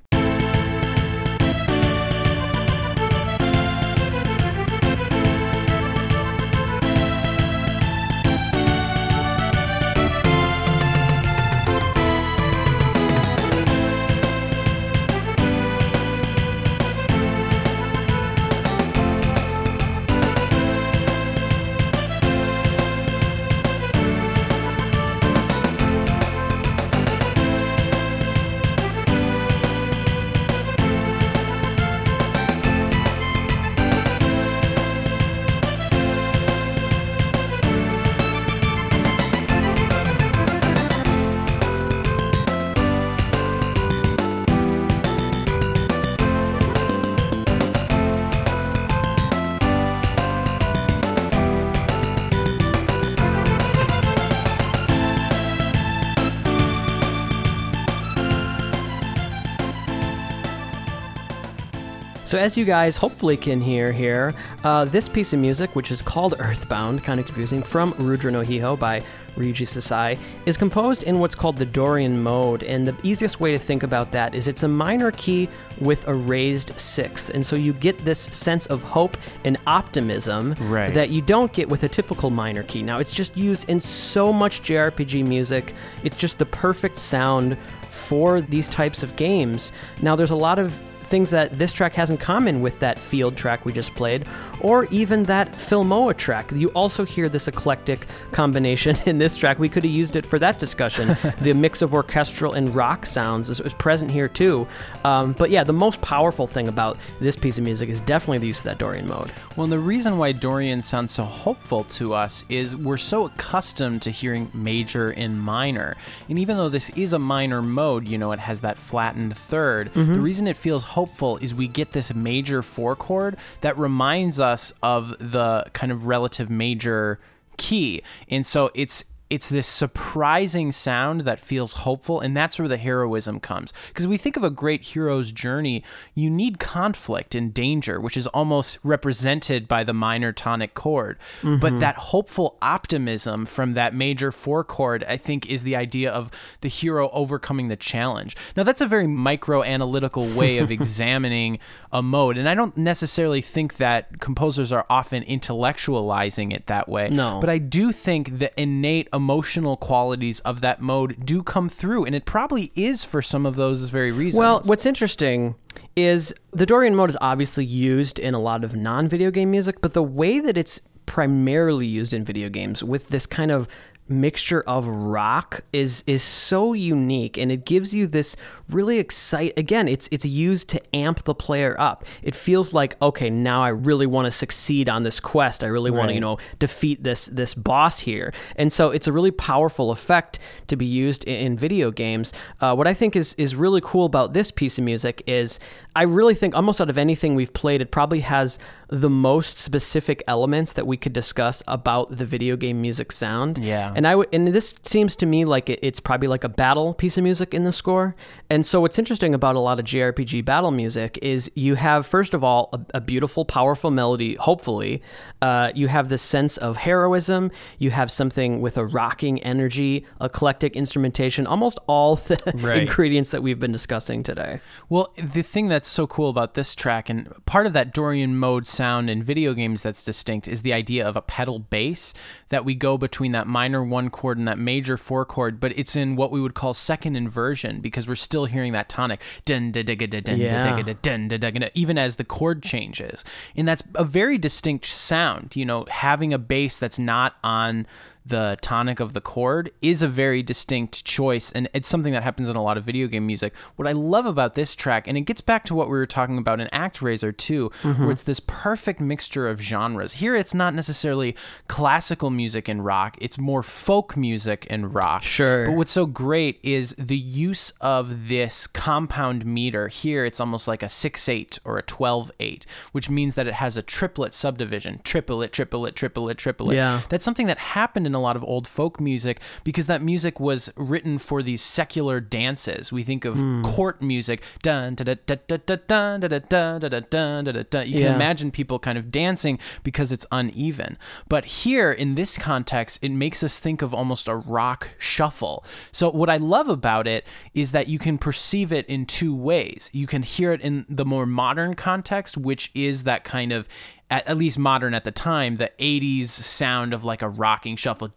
So, as you guys hopefully can hear here, uh, this piece of music, which is called Earthbound, kind of confusing, from Rudra no Hiho by Ryuji Sasai, is composed in what's called the Dorian mode. And the easiest way to think about that is it's a minor key with a raised sixth. And so you get this sense of hope and optimism Right. that you don't get with a typical minor key. Now, it's just used in so much JRPG music, it's just the perfect sound for these types of games. Now, there's a lot of things that this track has in common with that field track we just played, or even that Fillmore track. You also hear this eclectic combination in this track. We could have used it for that discussion. the mix of orchestral and rock sounds is, is present here too. Um, but yeah, the most powerful thing about this piece of music is definitely the use of that Dorian mode. Well, and the reason why Dorian sounds so hopeful to us is we're so accustomed to hearing major and minor. And even though this is a minor mode, you know, it has that flattened 3rd The reason it feels hopeful is we get this major four chord that reminds us of the kind of relative major key. And so it's it's this surprising sound that feels hopeful and that's where the heroism comes. Because we think of a great hero's journey you need conflict and danger which is almost represented by the minor tonic chord. But mm-hmm. that hopeful optimism from that major four chord i think is the idea of the hero overcoming the challenge. Now that's a very micro analytical way of examining a mode and i don't necessarily think that composers are often intellectualizing it that way. No. but I do think the innate emotional qualities of that mode do come through, and it probably is for some of those very reasons. Well, what's interesting is the Dorian mode is obviously used in a lot of non video game music, but the way that it's primarily used in video games with this kind of mixture of rock is is so unique and it gives you this really excite again it's it's used to amp the player up. It feels like okay now i really want to succeed on this quest. I really want to you know defeat this this boss here. And so it's a really powerful effect to be used in, in video games. Uh, what i think is is really cool about this piece of music is i really think almost out of anything we've played it probably has the most specific elements that we could discuss about the video game music sound. Yeah. And I and this seems to me like it, it's probably like a battle piece of music in the score. And so, what's interesting about a lot of JRPG battle music is you have, first of all, a, a beautiful, powerful melody. Hopefully, uh, you have this sense of heroism. You have something with a rocking energy, eclectic instrumentation, almost all the Right. ingredients that we've been discussing today. Well, the thing that's so cool about this track, and part of that Dorian mode sound in video games that's distinct, is the idea of a pedal bass that we go between that minor one chord and that major four chord, but it's in what we would call second inversion because we're still hearing that tonic dun da digga da dun da Yeah. digga da dun da digga even as the chord changes. And that's a very distinct sound. You know, having a bass that's not on the tonic of the chord is a very distinct choice and it's something that happens in a lot of video game music. What i love about this track and it gets back to what we were talking about in ActRaiser too mm-hmm. where it's this perfect mixture of genres. Here it's not necessarily classical music and rock it's more folk music and rock. Sure. but what's so great is the use of this compound meter. Here it's almost like a 6-8 or a 12-8 which means that it has a triplet subdivision. Triplet triplet triplet triplet. Yeah. that's something that happened in a lot of old folk music because that music was written for these secular dances. We think of hmm. court music, dun da da da da da dun da da dun da da dun da da dun. You can Yeah. imagine people kind of dancing because it's uneven. But here in this context, it makes us think of almost a rock shuffle. So what I love about it is that you can perceive it in two ways. You can hear it in the more modern context, which is that kind of at, at least modern at the time, the 80s sound of like a rocking shuffle,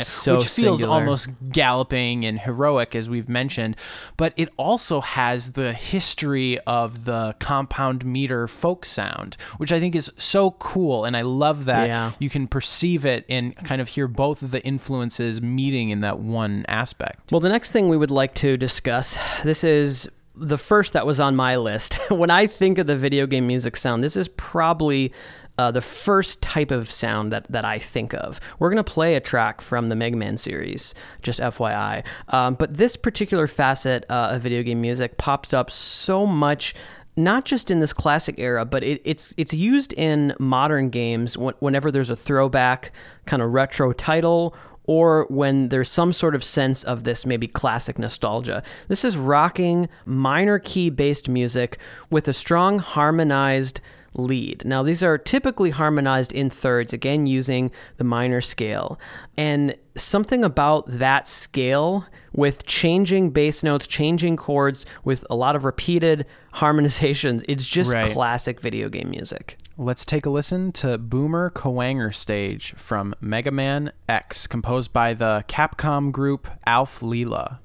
it's so which feels singular. almost galloping and heroic, as we've mentioned. But it also has the history of the compound meter folk sound, which I think is so cool. And I love that yeah. you can perceive it and kind of hear both of the influences meeting in that one aspect. Well, the next thing we would like to discuss this is the first that was on my list. when I think of the video game music sound, this is probably uh, the first type of sound that, that I think of. We're going to play a track from the Mega Man series, just FYI. Um, but this particular facet uh, of video game music pops up so much not just in this classic era, but it, it's it's used in modern games whenever there's a throwback kind of retro title or when there's some sort of sense of this maybe classic nostalgia. This is rocking minor key based music with a strong harmonized lead. Now, these are typically harmonized in thirds, again, using the minor scale. And something about that scale with changing bass notes, changing chords, with a lot of repeated harmonizations, it's just Right. classic video game music. Let's take a listen to Boomer Kuwanger Stage from Mega Man X, composed by the Capcom group Alph Lyla.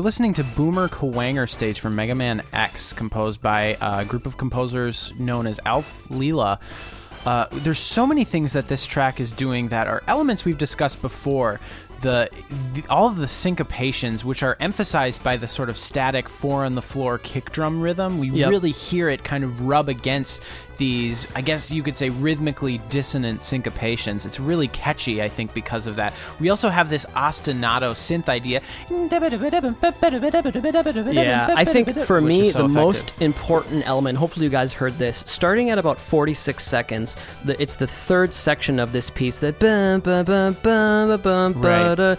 We're listening to Boomer Kuwanger Stage from Mega Man X, composed by a group of composers known as Alph Lyla. Uh, there's so many things that this track is doing that are elements we've discussed before. The, the all of the syncopations, which are emphasized by the sort of static four on the floor kick drum rhythm, we Yep. really hear it kind of rub against these, I guess you could say, rhythmically dissonant syncopations. It's really catchy, I think, because of that. We also have this ostinato synth idea. Yeah, I think for me, so the effective. most important element, hopefully you guys heard this, starting at about 46 seconds, the, it's the third section of this piece that Right.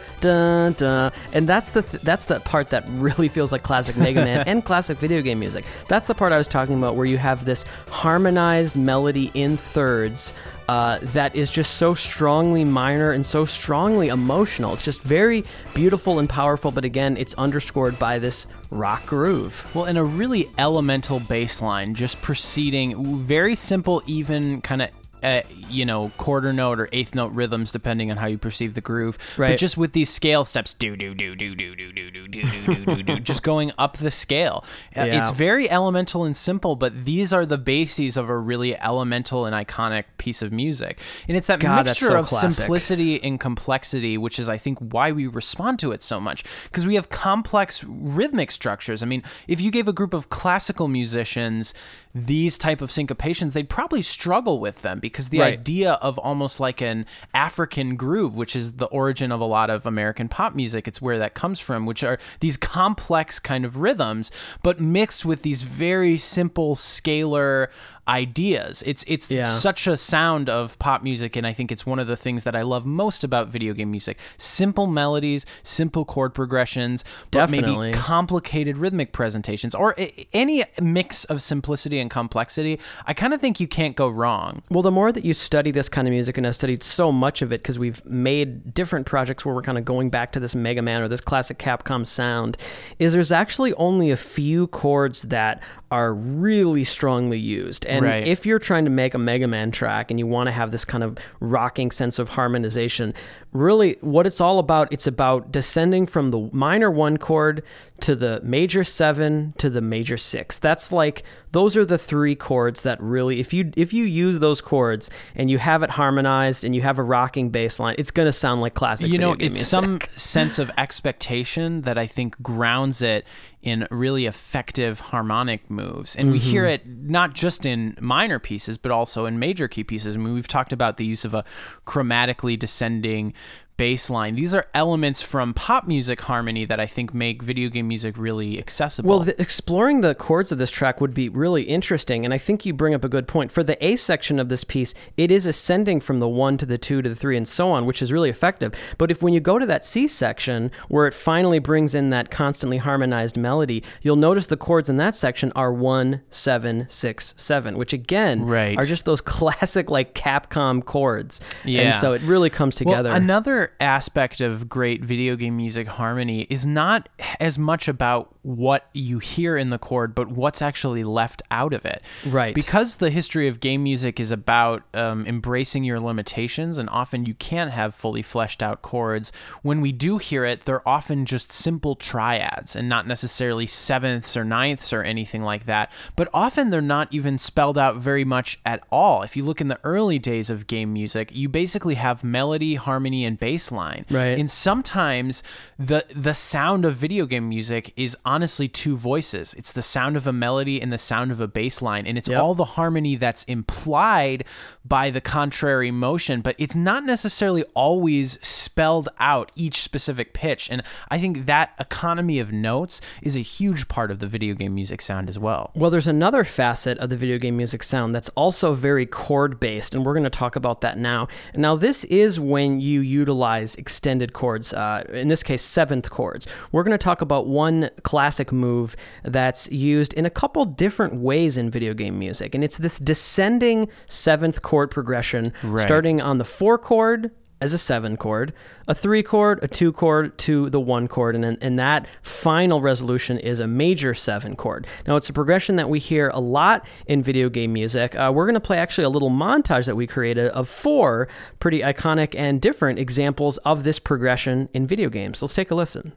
and that's the th- that's the part that really feels like classic Mega Man and classic video game music. That's the part I was talking about where you have this harmonized melody in thirds uh, that is just so strongly minor and so strongly emotional. It's just very beautiful and powerful, but again, it's underscored by this rock groove. Well, in a really elemental bass line, just proceeding very simple, even kind of. Uh, you know, quarter note or eighth note rhythms, depending on how you perceive the groove. But Right. just with these scale steps, do do do do do do do do do do do do, just going up the scale. Uh, Yeah. It's very elemental and simple, but these are the bases of a really elemental and iconic piece of music. And it's that God, mixture so of classic. simplicity and complexity, which is, I think, why we respond to it so much. Because we have complex rhythmic structures. I mean, if you gave a group of classical musicians these type of syncopations, they'd probably struggle with them because the Right. idea of almost like an African groove, which is the origin of a lot of American pop music, it's where that comes from, which are these complex kind of rhythms, but mixed with these very simple scalar ideas. It's it's Yeah. such a sound of pop music, and I think it's one of the things that I love most about video game music. Simple melodies, simple chord progressions, but Definitely. maybe complicated rhythmic presentations, or a- any mix of simplicity and complexity. I kind of think you can't go wrong. Well, the more that you study this kind of music, and I've studied so much of it because we've made different projects where we're kind of going back to this Mega Man or this classic Capcom sound, is there's actually only a few chords that are really strongly used. And Right. if you're trying to make a Mega Man track and you want to have this kind of rocking sense of harmonization, really what it's all about, it's about descending from the minor one chord to the major seven to the major six. That's like those are the three chords that really if you if you use those chords and you have it harmonized and you have a rocking bass line, it's gonna sound like classic you know, it's music. some sense of expectation that I think grounds it in really effective harmonic moves. And we Mm-hmm. hear it not just in minor pieces, but also in major key pieces. I mean, we've talked about the use of a chromatically descending bass line. These are elements from pop music harmony that I think make video game music really accessible. Well, the, exploring the chords of this track would be really interesting, and I think you bring up a good point. For the A section of this piece, it is ascending from the one to the two to the three and so on, which is really effective. But if when you go to that C section, where it finally brings in that constantly harmonized melody, you'll notice the chords in that section are one, seven, six, seven, which again Right. are just those classic like Capcom chords. Yeah. And so it really comes together. Well, another aspect of great video game music harmony is not as much about what you hear in the chord, but what's actually left out of it. Right. Because the history of game music is about um, embracing your limitations, and often you can't have fully fleshed out chords. When we do hear it, they're often just simple triads and not necessarily sevenths or ninths or anything like that. But often they're not even spelled out very much at all. If you look in the early days of game music, you basically have melody, harmony, and bass line. Right. And sometimes the the sound of video game music is honestly two voices. It's the sound of a melody and the sound of a bass line, and it's Yep. all the harmony that's implied by the contrary motion, but it's not necessarily always spelled out each specific pitch. And I think that economy of notes is a huge part of the video game music sound as well. Well, there's another facet of the video game music sound that's also very chord based, and we're going to talk about that now. Now, this is when you utilize extended chords, uh, in this case, seventh chords. We're going to talk about one classic move that's used in a couple different ways in video game music, and it's this descending seventh chord progression, Right. starting on the four chord as a seven chord, a three chord, a two chord to the one chord, and, and that final resolution is a major seven chord. Now, it's a progression that we hear a lot in video game music. Uh, we're going to play actually a little montage that we created of four pretty iconic and different examples of this progression in video games. Let's take a listen.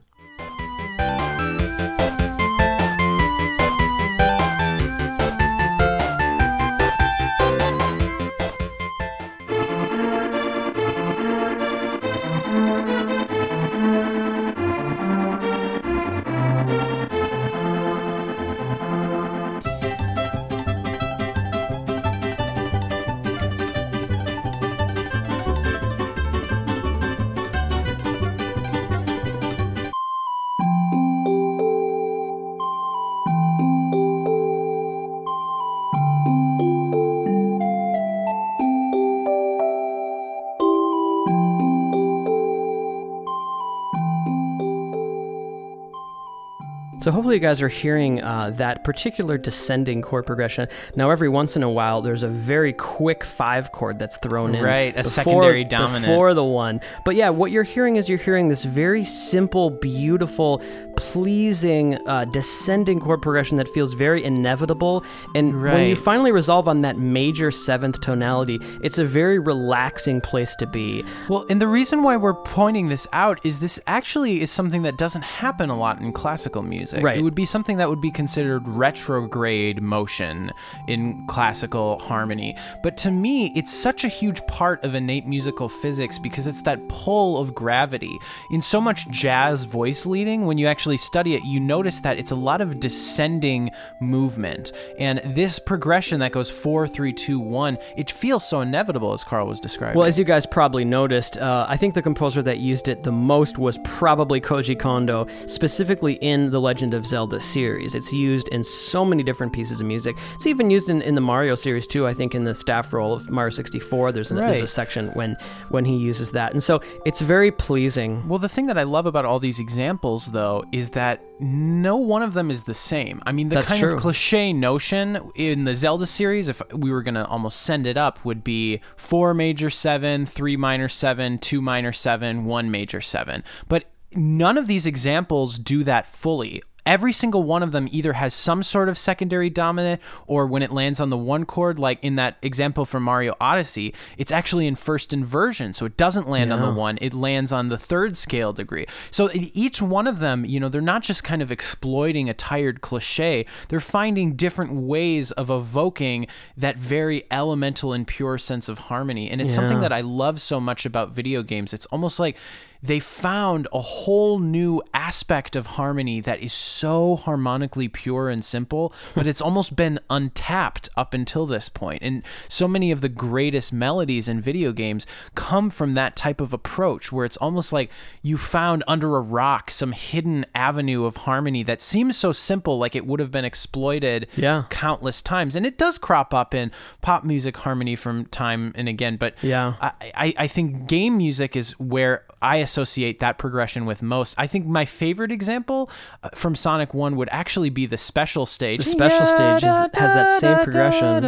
So you guys are hearing uh, that particular descending chord progression. Now every once in a while there's a very quick five chord that's thrown in, Right, a secondary dominant. before the one. But yeah, what you're hearing is you're hearing this very simple, beautiful, pleasing uh, descending chord progression that feels very inevitable. And when you finally resolve on that major seventh tonality, it's a very relaxing place to be. Well, and the reason why we're pointing this out is this actually is something that doesn't happen a lot in classical music. Right. Would be something that would be considered retrograde motion in classical harmony. But to me, it's such a huge part of innate musical physics because it's that pull of gravity. In so much jazz voice leading, when you actually study it, you notice that it's a lot of descending movement. And this progression that goes four, three, two, one, it feels so inevitable as Karl was describing. Well, as you guys probably noticed, uh, I think the composer that used it the most was probably Koji Kondo, specifically in the Legend of Zelda series. It's used in so many different pieces of music. It's even used in, in the Mario series too. I think in the staff roll of Mario 64, there's, a, there's a section when when he uses that, and so it's very pleasing. Well, the thing that I love about all these examples, though, is that no one of them is the same. I mean, the That's kind true. of cliche notion in the Zelda series, if we were going to almost send it up, would be four major seven, three minor seven, two minor seven, one major seven. But none of these examples do that fully. Every single one of them either has some sort of secondary dominant, or when it lands on the one chord, like in that example from Mario Odyssey, it's actually in first inversion, so it doesn't land on the one, it lands on the third scale degree. So each one of them, you know, they're not just kind of exploiting a tired cliche, they're finding different ways of evoking that very elemental and pure sense of harmony. And it's something that I love so much about video games. It's almost like they found a whole new aspect of harmony that is so harmonically pure and simple, but it's almost been untapped up until this point. And so many of the greatest melodies in video games come from that type of approach where it's almost like you found under a rock some hidden avenue of harmony that seems so simple, like it would have been exploited Yeah. countless times. And it does crop up in pop music harmony from time and again. But Yeah. I, I, I think game music is where I associate that progression with most. I think my favorite example uh, from Sonic 1 would actually be the special stage. The special stage is- has that same progression.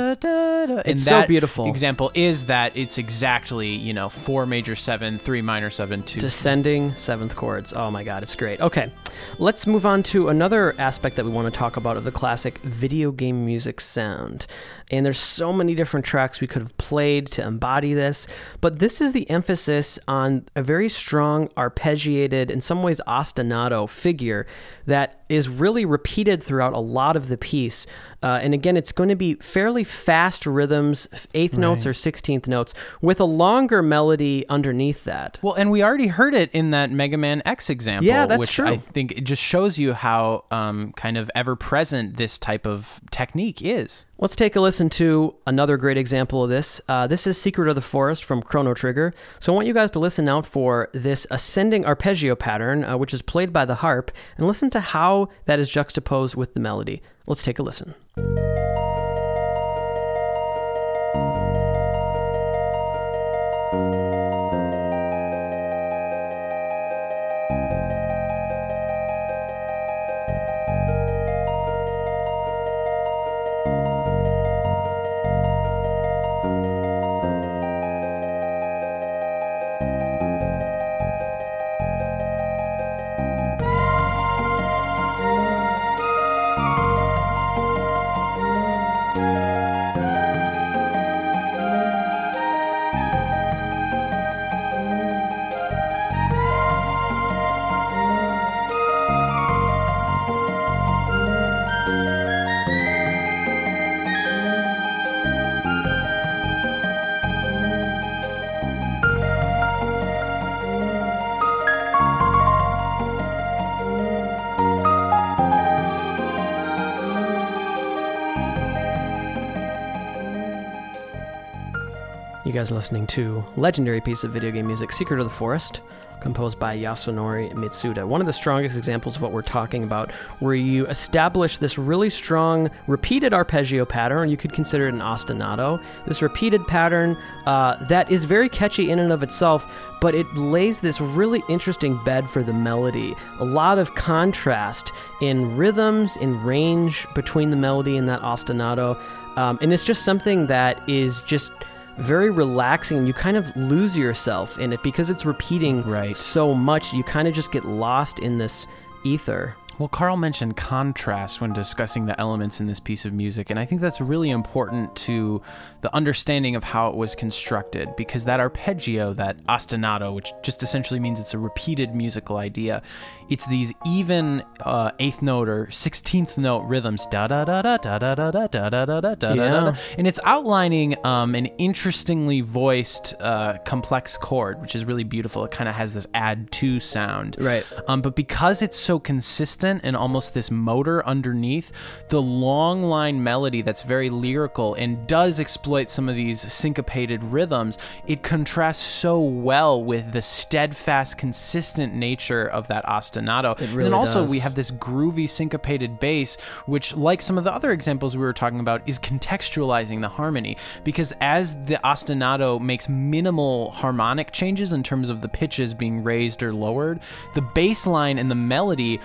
It's so beautiful. Example is that it's exactly, you know, four major seven, three minor seven, two. Descending seventh chords. Oh my god, it's great. Okay, let's move on to another aspect that we want to talk about of the classic video game music sound. And there's so many different tracks we could have played to embody this, but this is the emphasis on a very strong, arpeggiated, in some ways ostinato figure that is really repeated throughout a lot of the piece. Uh, and again, it's going to be fairly fast rhythms, eighth notes or sixteenth notes, with a longer melody underneath that. Well, and we already heard it in that Mega Man X example, Yeah, that's which true. I think it just shows you how um, kind of ever present this type of technique is. Let's take a listen to another great example of this. Uh, this is Secret of the Forest from Chrono Trigger. So I want you guys to listen out for this ascending arpeggio pattern, uh, which is played by the harp, and listen to how that is juxtaposed with the melody. Let's take a listen. Guys listening to legendary piece of video game music, Secret of the Forest, composed by Yasunori Mitsuda. One of the strongest examples of what we're talking about, where you establish this really strong repeated arpeggio pattern. You could consider it an ostinato. This repeated pattern uh, that is very catchy in and of itself, but it lays this really interesting bed for the melody. A lot of contrast in rhythms, in range between the melody and that ostinato. Um, and it's just something that is just very relaxing. and You kind of lose yourself in it because it's repeating Right. so much. You kind of just get lost in this ether. Well, Karl mentioned contrast when discussing the elements in this piece of music, and I think that's really important to the understanding of how it was constructed because that arpeggio, that ostinato, which just essentially means it's a repeated musical idea, it's these even uh, eighth note or sixteenth note rhythms, da da da da da da da da da da da da da da, and it's outlining um, an interestingly voiced uh, complex chord, which is really beautiful. It kind of has this add to sound, Right. um, but because it's so consistent and almost this motor underneath, the long line melody that's very lyrical and does exploit some of these syncopated rhythms, it contrasts so well with the steadfast, consistent nature of that ostinato. It and really then also does. we have this groovy syncopated bass, which, like some of the other examples we were talking about, is contextualizing the harmony. Because as the ostinato makes minimal harmonic changes in terms of the pitches being raised or lowered, the bass line and the melody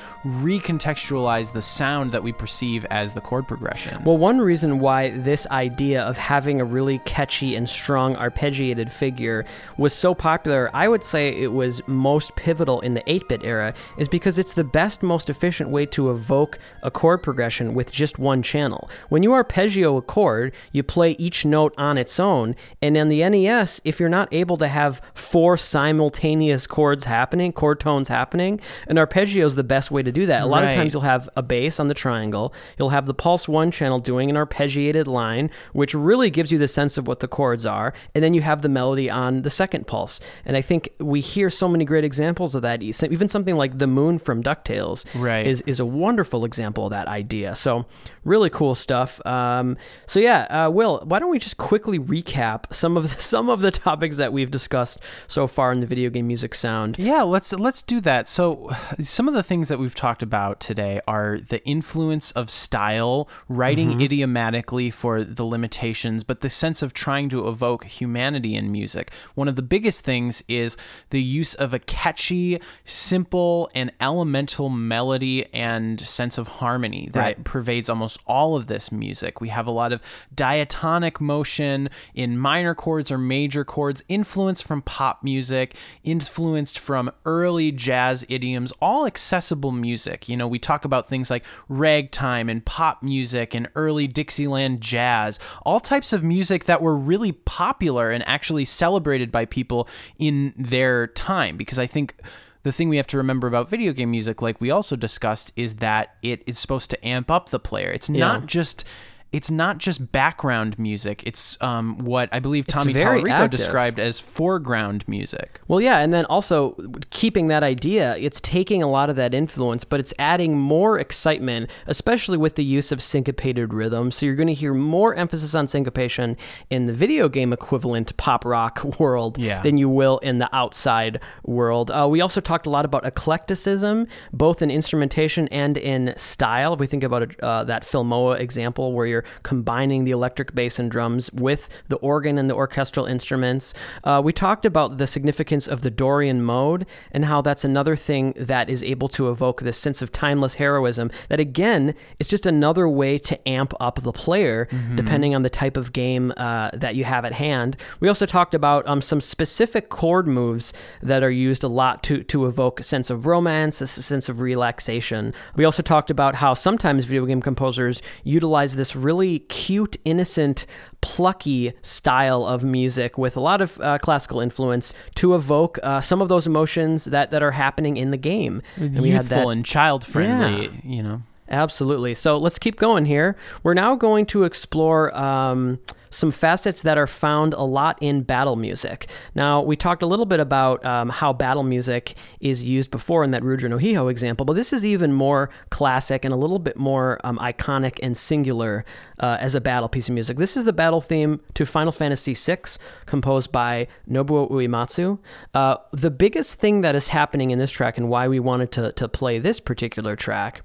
recontextualize the sound that we perceive as the chord progression. Well, one reason why this idea of having a really catchy and strong arpeggiated figure was so popular, I would say it was most pivotal in the 8 bit era, is because it's the best, most efficient way to evoke a chord progression with just one channel. When you arpeggio a chord, you play each note on its own, and on the NES, if you're not able to have four simultaneous chords happening, chord tones happening, an arpeggio is the best way to do that. A lot Right. of times you'll have a bass on the triangle. You'll have the pulse one channel doing an arpeggiated line, which really gives you the sense of what the chords are, and then you have the melody on the second pulse. And I think we hear so many great examples of that. Even something like the moon from Ducktales Right. is is a wonderful example of that idea. So really cool stuff. Um, so yeah, uh, Will, why don't we just quickly recap some of the, some of the topics that we've discussed so far in the video game music sound? Yeah, let's let's do that. So, some of the things that we've talked about today are the influence of style, writing idiomatically for the limitations, but the sense of trying to evoke humanity in music. One of the biggest things is the use of a catchy, simple, and elemental melody and sense of harmony that Right. pervades almost all of this music. We have a lot of diatonic motion in minor chords or major chords, influence from pop music, influenced from early jazz idioms, all accessible music. You know, we talk about things like ragtime and pop music and early Dixieland jazz, all types of music that were really popular and actually celebrated by people in their time because I think the thing we have to remember about video game music, like we also discussed, is that it is supposed to amp up the player. It's not just it's not just background music. It's um, what I believe Tommy Tallarico described as foreground music. Well, yeah, and then also keeping that idea, it's taking a lot of that influence, but it's adding more excitement, especially with the use of syncopated rhythm. So you're going to hear more emphasis on syncopation in the video game equivalent pop rock world Yeah. than you will in the outside world. Uh, we also talked a lot about eclecticism, both in instrumentation and in style. If we think about uh, that Fillmore example where you're combining the electric bass and drums with the organ and the orchestral instruments, uh, we talked about the significance of the Dorian mode and how that's another thing that is able to evoke this sense of timeless heroism. That again is just another way to amp up the player depending on the type of game uh, that you have at hand. We also talked about um, some specific chord moves that are used a lot to to evoke a sense of romance, a sense of relaxation. We also talked about how sometimes video game composers utilize this really cute, innocent, plucky style of music with a lot of uh, classical influence to evoke uh, some of those emotions that that are happening in the game. And we had that Youthful and child friendly, Yeah. you know. Absolutely. So let's keep going here. We're now going to explore um, some facets that are found a lot in battle music. Now, we talked a little bit about um, how battle music is used before in that Rudra no Hiho example, but this is even more classic and a little bit more um, iconic and singular uh, as a battle piece of music. This is the battle theme to Final Fantasy VI, composed by Nobuo Uematsu. Uh, the biggest thing that is happening in this track and why we wanted to, to play this particular track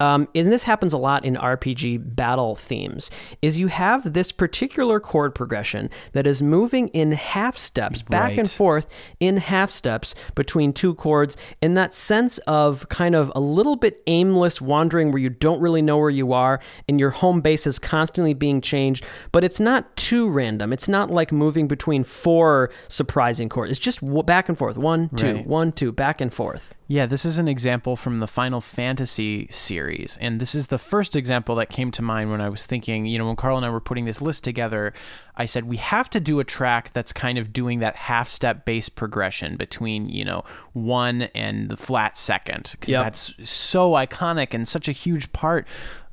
um, and this happens a lot in RPG battle themes, is you have this particular chord progression that is moving in half steps, back and forth in half steps between two chords, in that sense of kind of a little bit aimless wandering where you don't really know where you are, and your home base is constantly being changed, but it's not too random. It's not like moving between four surprising chords. It's just w- back and forth, one, two, Right. one, two, back and forth. Yeah, this is an example from the Final Fantasy series. And this is the first example that came to mind when I was thinking, you know, when Karl and I were putting this list together, I said, we have to do a track that's kind of doing that half step bass progression between, you know, one and the flat second. Because Yep. that's so iconic and such a huge part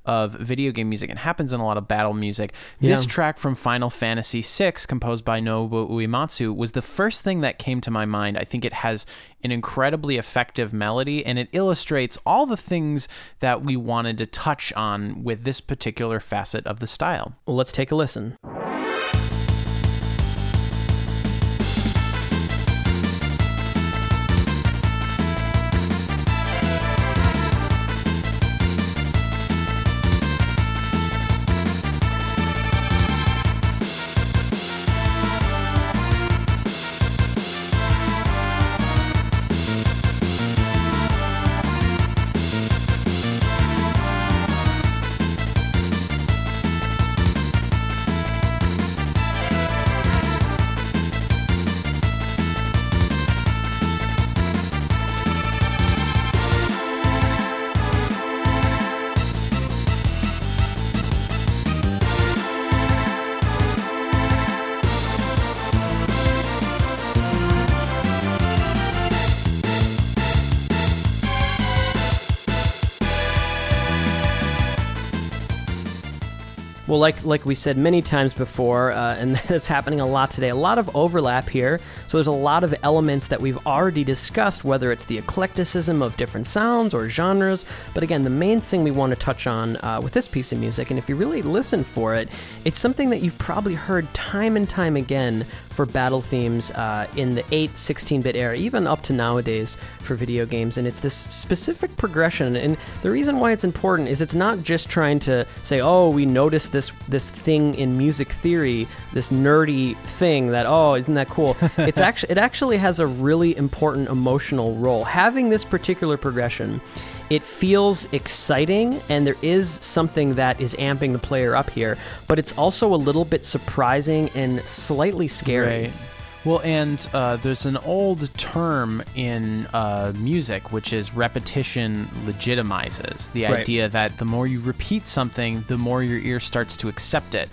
of video game music and happens in a lot of battle music. This track from Final Fantasy VI, composed by Nobuo Uematsu, was the first thing that came to my mind. I think it has an incredibly effective melody and it illustrates all the things that we wanted to touch on with this particular facet of the style. Well, let's take a listen. Well, like like we said many times before, uh, and that's happening a lot today. A lot of overlap here. So there's a lot of elements that we've already discussed, whether it's the eclecticism of different sounds or genres. But again, the main thing we want to touch on uh, with this piece of music, and if you really listen for it, it's something that you've probably heard time and time again for battle themes uh, in the 8, 16-bit era, even up to nowadays for video games. And it's this specific progression. And the reason why it's important is it's not just trying to say, oh, we noticed this this thing in music theory, this nerdy thing that oh, isn't that cool? it's actually it actually has a really important emotional role. Having this particular progression, it feels exciting and there is something that is amping the player up here, but it's also a little bit surprising and slightly scary. Right. Well, and uh, there's an old term in uh, music which is repetition legitimizes the Right. idea that the more you repeat something, the more your ear starts to accept it.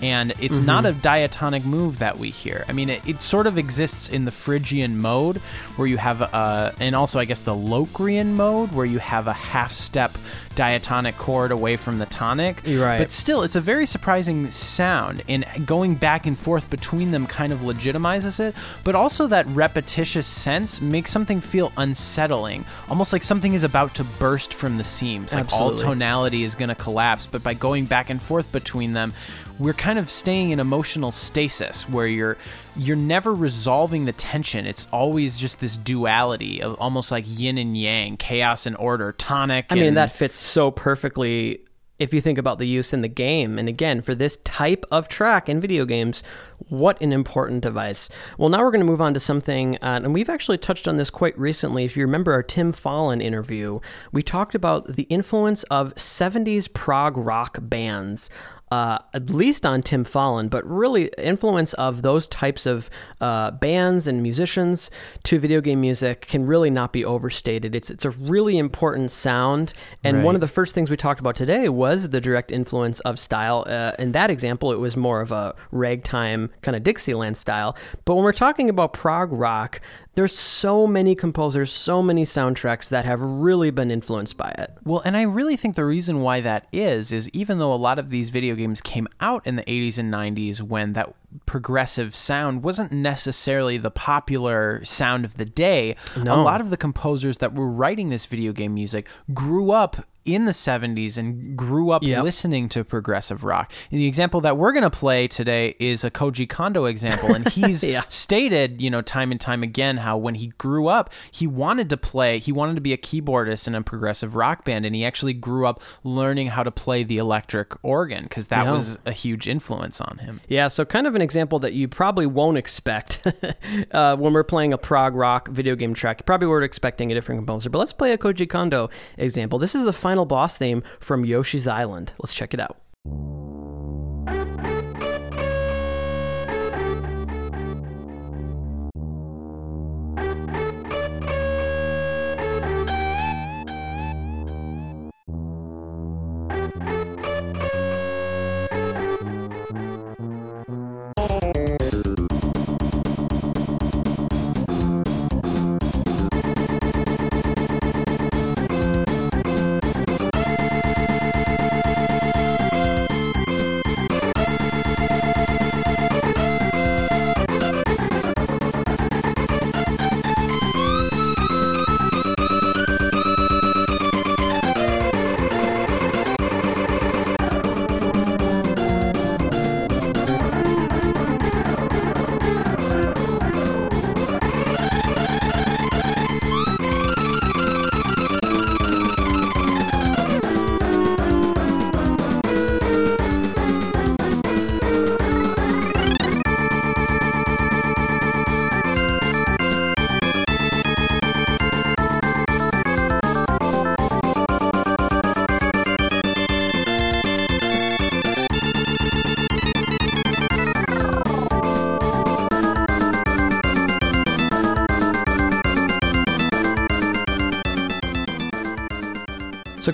And it's not a diatonic move that we hear. I mean, it, it sort of exists in the Phrygian mode, where you have, uh, and also I guess the Locrian mode, where you have a half step diatonic chord away from the tonic. Right. But still, it's a very surprising sound, and going back and forth between them kind of legitimizes it. But also, that repetitious sense makes something feel unsettling, almost like something is about to burst from the seams. Like all tonality is going to collapse. But by going back and forth between them, we're kind of staying in emotional stasis where you're you're never resolving the tension. It's always just this duality of almost like yin and yang, chaos and order, tonic. I mean, that fits so perfectly if you think about the use in the game. And again, for this type of track in video games, what an important device. Well, now we're going to move on to something, uh, and we've actually touched on this quite recently. If you remember our Tim Follin interview, we talked about the influence of 70s prog rock bands uh, at least on Tim Follin, but really influence of those types of uh, bands and musicians to video game music can really not be overstated. It's it's a really important sound, and one of the first things we talked about today was the direct influence of style. Uh, in that example, it was more of a ragtime kind of Dixieland style. But when we're talking about prog rock, there's so many composers, so many soundtracks that have really been influenced by it. Well, and I really think the reason why that is is even though a lot of these video games came out in the 80s and 90s when that progressive sound wasn't necessarily the popular sound of the day, a lot of the composers that were writing this video game music grew up in the 70s and grew up Yep. listening to progressive rock. And the example that we're going to play today is a Koji Kondo example and he's Yeah. stated, you know, time and time again how when he grew up, he wanted to play, he wanted to be a keyboardist in a progressive rock band, and he actually grew up learning how to play the electric organ because that Yeah. was a huge influence on him. Yeah, so kind of an example that you probably won't expect uh, when we're playing a prog rock video game track. You probably weren't expecting a different composer, but let's play a Koji Kondo example. This is the final boss theme from Yoshi's Island. Let's check it out.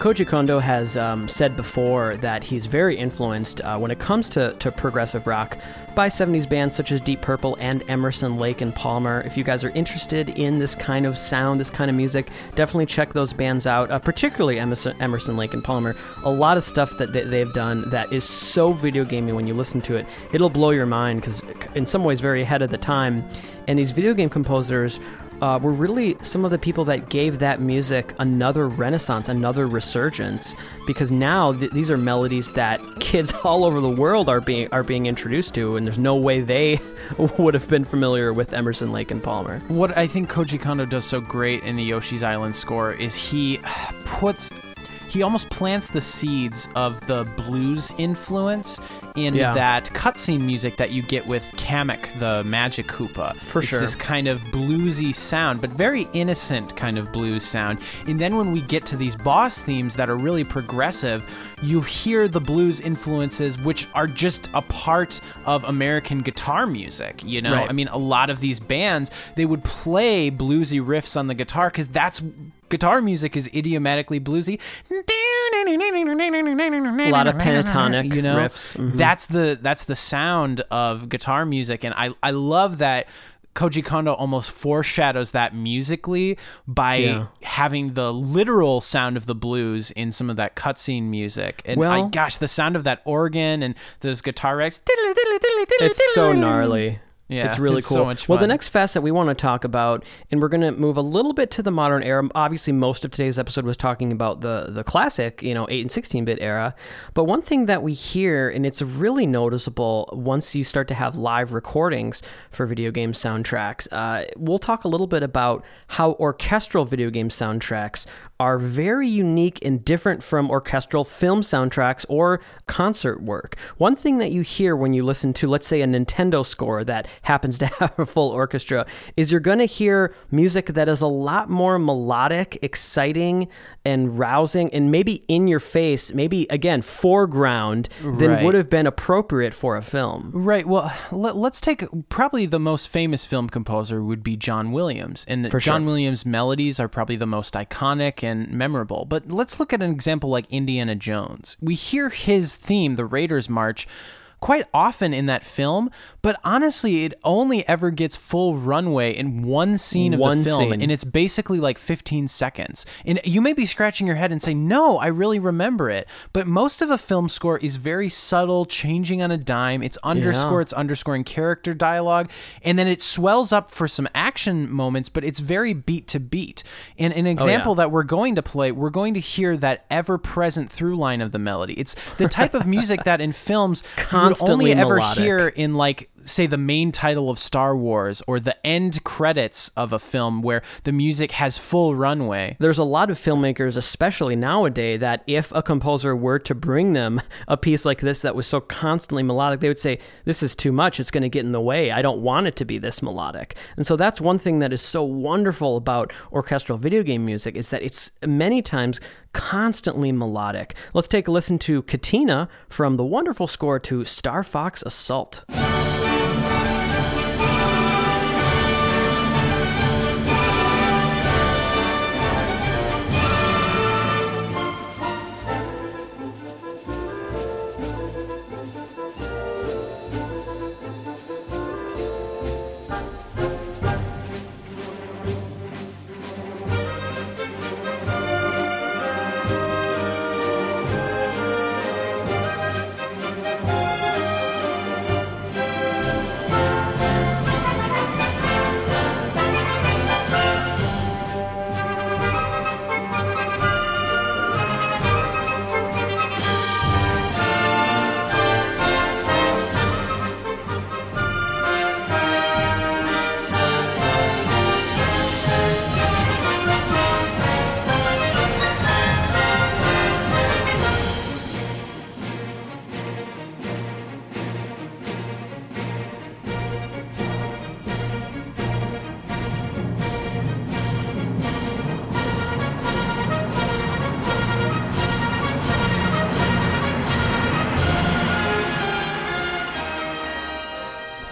Koji Kondo has um, said before that he's very influenced uh, when it comes to, to progressive rock by 70s bands such as Deep Purple and Emerson, Lake and Palmer. If you guys are interested in this kind of sound, this kind of music, definitely check those bands out, uh, particularly Emerson, Emerson, Lake and Palmer. A lot of stuff that they, they've done that is so video gamey when you listen to it. It'll blow your mind because, in some ways, very ahead of the time. And these video game composers uh, were really some of the people that gave that music another renaissance, another resurgence. Because now th- these are melodies that kids all over the world are being are being introduced to, and there's no way they would have been familiar with Emerson, Lake, and Palmer. What I think Koji Kondo does so great in the Yoshi's Island score is he puts he almost plants the seeds of the blues influence in Yeah. that cutscene music that you get with Kamek, the Magic Koopa. For it's sure. This kind of bluesy sound, but very innocent kind of blues sound. And then when we get to these boss themes that are really progressive, you hear the blues influences, which are just a part of American guitar music. You know, Right. I mean, a lot of these bands they would play bluesy riffs on the guitar because that's guitar music is idiomatically bluesy. A lot of pentatonic you know, riffs. Mhm. That's the that's the sound of guitar music, and I I love that. Koji Kondo almost foreshadows that musically by Yeah. having the literal sound of the blues in some of that cutscene music. And I, Well- gosh, the sound of that organ and those guitar riffs. It's so gnarly. Yeah, it's really it's cool. so much Well, the fun. next facet we want to talk about, and we're going to move a little bit to the modern era. Obviously, most of today's episode was talking about the the classic, you know, eight and sixteen bit era. But one thing that we hear, and it's really noticeable once you start to have live recordings for video game soundtracks. Uh, we'll talk a little bit about how orchestral video game soundtracks are very unique and different from orchestral film soundtracks or concert work. One thing that you hear when you listen to, let's say, a Nintendo score that happens to have a full orchestra, is you're going to hear music that is a lot more melodic, exciting, and rousing, and maybe in your face, maybe again, foreground than Right. would have been appropriate for a film. Right. Well, let, us take probably the most famous film composer would be John Williams, and For John sure. Williams' melodies are probably the most iconic and memorable. But let's look at an example like Indiana Jones. We hear his theme, the Raiders March. Quite often in that film, but honestly, it only ever gets full runway in one scene of One the film, scene. and it's basically like 15 seconds. And you may be scratching your head and say, "No, I really remember it." But most of a film score is very subtle, changing on a dime. It's underscore, it's underscoring character dialogue, and then it swells up for some action moments, but it's very beat to beat. And an oh, example that we're going to play, we're going to hear that ever-present through line of the melody. It's the type of music that in films you would Constantly only ever melodic. hear in like say the main title of Star Wars or the end credits of a film where the music has full runway. There's a lot of filmmakers, especially nowadays, that if a composer were to bring them a piece like this that was so constantly melodic, they would say, This is too much. It's going to get in the way. I don't want it to be this melodic. And so that's one thing that is so wonderful about orchestral video game music is that it's many times constantly melodic. Let's take a listen to Katina from the wonderful score to Star Fox Assault.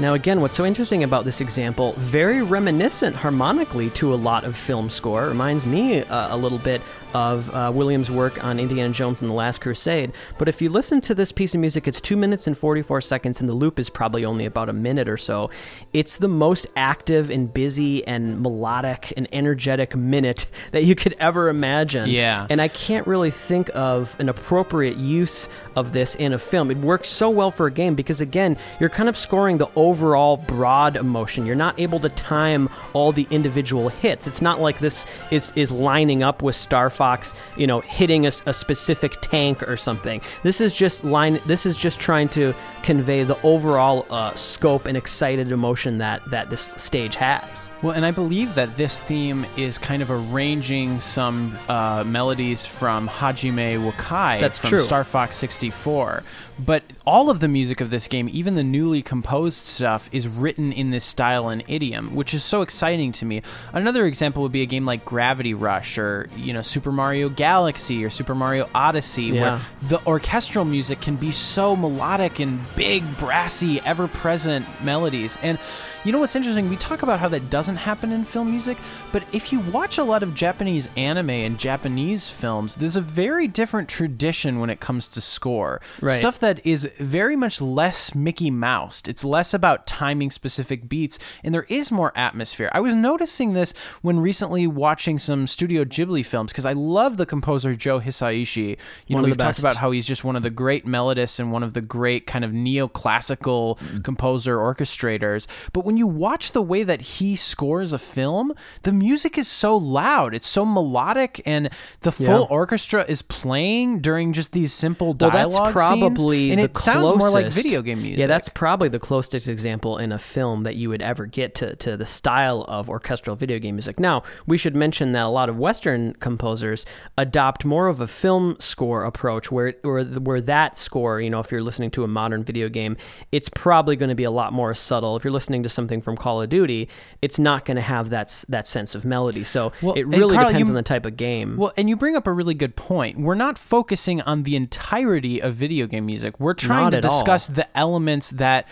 Now, again, what's so interesting about this example, very reminiscent harmonically to a lot of film score, reminds me uh, a little bit of uh, Williams' work on Indiana Jones and the Last Crusade. But if you listen to this piece of music, it's two minutes and 44 seconds, and the loop is probably only about a minute or so. It's the most active and busy and melodic and energetic minute that you could ever imagine. Yeah. And I can't really think of an appropriate use of this in a film. It works so well for a game because, again, you're kind of scoring the overall broad emotion. You're not able to time all the individual hits. It's not like this is, is lining up with Star Fox, you know, hitting a, a specific tank or something. This is just line. This is just trying to convey the overall uh, scope and excited emotion that that this stage has. Well, and I believe that this theme is kind of arranging some uh, melodies from Hajime Wakai That's from true. Star Fox 64. But all of the music of this game, even the newly composed stuff, is written in this style and idiom, which is so exciting to me. Another example would be a game like Gravity Rush or, you know, Super Mario Galaxy or Super Mario Odyssey, Yeah. where the orchestral music can be so melodic and big, brassy, ever present melodies. And you know what's interesting? We talk about how that doesn't happen in film music, but if you watch a lot of Japanese anime and Japanese films, there's a very different tradition when it comes to score. Right. Stuff that is very much less Mickey Moused. It's less about timing specific beats, and there is more atmosphere. I was noticing this when recently watching some Studio Ghibli films because I love the composer Joe Hisaishi. You One know, we've talked about how he's just one of the great melodists and one of the great kind of neoclassical composer orchestrators. But when you watch the way that he scores a film, the music is so loud, it's so melodic, and the full Yeah. orchestra is playing during just these simple dialogue Well, that's probably scenes, and the it sounds more like closest- video game music. Yeah, that's probably the closest example in a film that you would ever get to, to the style of orchestral video game music. Now, we should mention that a lot of Western composers adopt more of a film score approach, where where where that score, you know, if you're listening to a modern video game, it's probably going to be a lot more subtle. If you're listening to something from Call of Duty, it's not going to have that that sense of melody. So Well, it really Karl, depends you- on the type of game. Well, and you bring up a really good point. We're not focusing on the entirety of video game music. We're trying Not to at all. discuss the elements that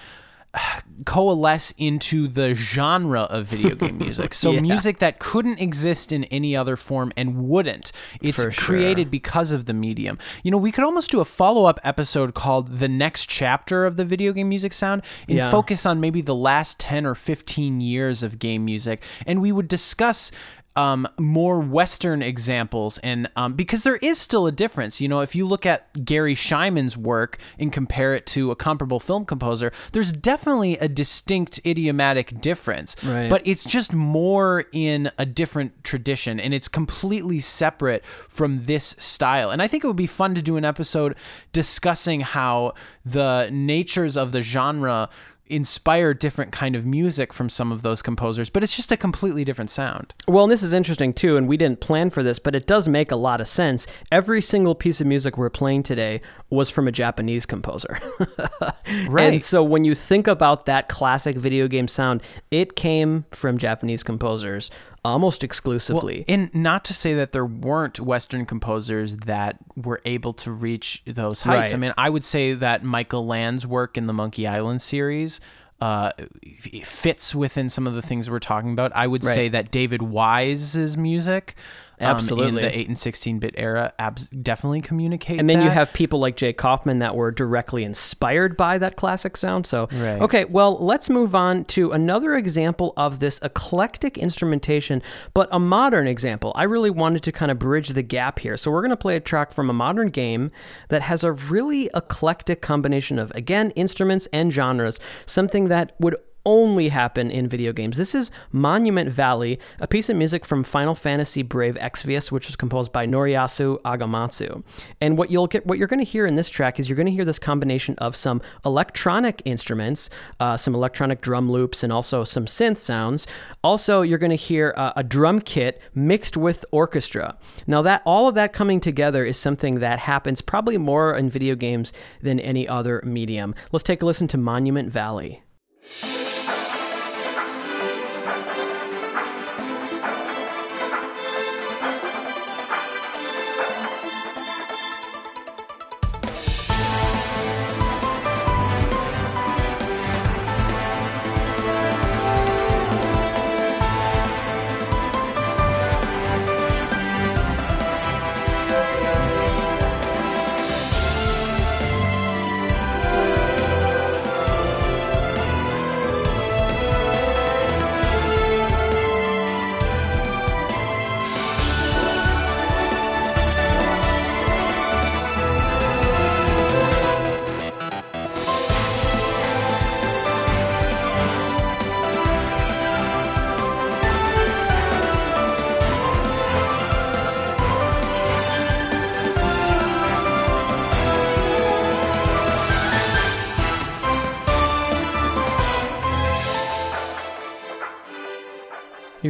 coalesce into the genre of video game music. So Yeah. music that couldn't exist in any other form and wouldn't. It's sure. created because of the medium. You know, we could almost do a follow-up episode called The Next Chapter of the Video Game Music Sound and Yeah. focus on maybe the last 10 or 15 years of game music and we would discuss um, more Western examples, and um, because there is still a difference, you know, if you look at Garry Schyman's work and compare it to a comparable film composer, there's definitely a distinct idiomatic difference. Right. But it's just more in a different tradition, and it's completely separate from this style. And I think it would be fun to do an episode discussing how the natures of the genre inspire different kind of music from some of those composers but it's just a completely different sound Well, and this is interesting too, and we didn't plan for this, but it does make a lot of sense. Every single piece of music we're playing today was from a Japanese composer. Right. And so when you think about that classic video game sound, it came from Japanese composers almost exclusively. and not to say that there weren't western composers that were able to reach those heights Right. i mean i would say that michael land's work in the monkey island series uh, fits within some of the things we're talking about. I would Right. say that David Wise's music, um, Absolutely. in the eight and sixteen bit era, abs- definitely communicate. and then you have people like Jake Kaufman that were directly inspired by that classic sound. So, Right. okay, well, let's move on to another example of this eclectic instrumentation, but a modern example. I really wanted to kind of bridge the gap here. So, we're going to play a track from a modern game that has a really eclectic combination of, again, instruments and genres, something that would only happen in video games. This is Monument Valley, a piece of music from Final Fantasy Brave Exvius, which was composed by Noriyasu Agematsu. And what you'll get, what you're going to hear in this track is you're going to hear this combination of some electronic instruments, uh, some electronic drum loops, and also some synth sounds. Also, you're going to hear uh, a drum kit mixed with orchestra. Now, that all of that coming together is something that happens probably more in video games than any other medium. Let's take a listen to Monument Valley.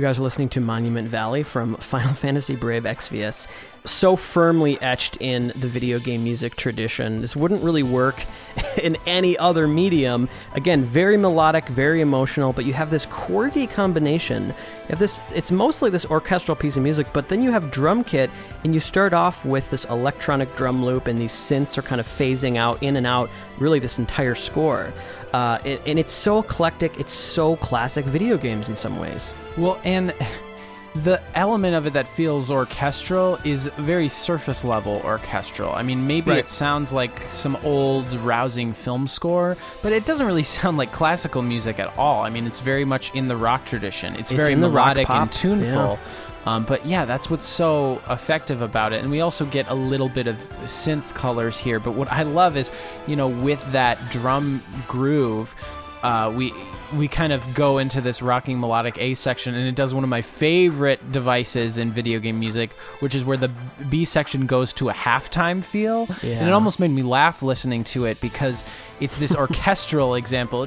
You guys are listening to Monument Valley from Final Fantasy Brave Exvius. So firmly etched in the video game music tradition. This wouldn't really work in any other medium. Again, very melodic, very emotional, but you have this quirky combination. You have this it's mostly this orchestral piece of music, but then you have drum kit and you start off with this electronic drum loop and these synths are kind of phasing out in and out really this entire score. Uh, and, and it's so eclectic, it's so classic video games in some ways. Well, and the element of it that feels orchestral is very surface level orchestral. I mean, maybe Right. it sounds like some old rousing film score, but it doesn't really sound like classical music at all. I mean, it's very much in the rock tradition. It's, It's very rock melodic and tuneful. Um, but yeah, that's what's so effective about it. And we also get a little bit of synth colors here. But what I love is, you know, with that drum groove, uh, we we kind of go into this rocking melodic A section, and it does one of my favorite devices in video game music, which is where the B section goes to a halftime feel, yeah. and it almost made me laugh listening to it because it's this orchestral example.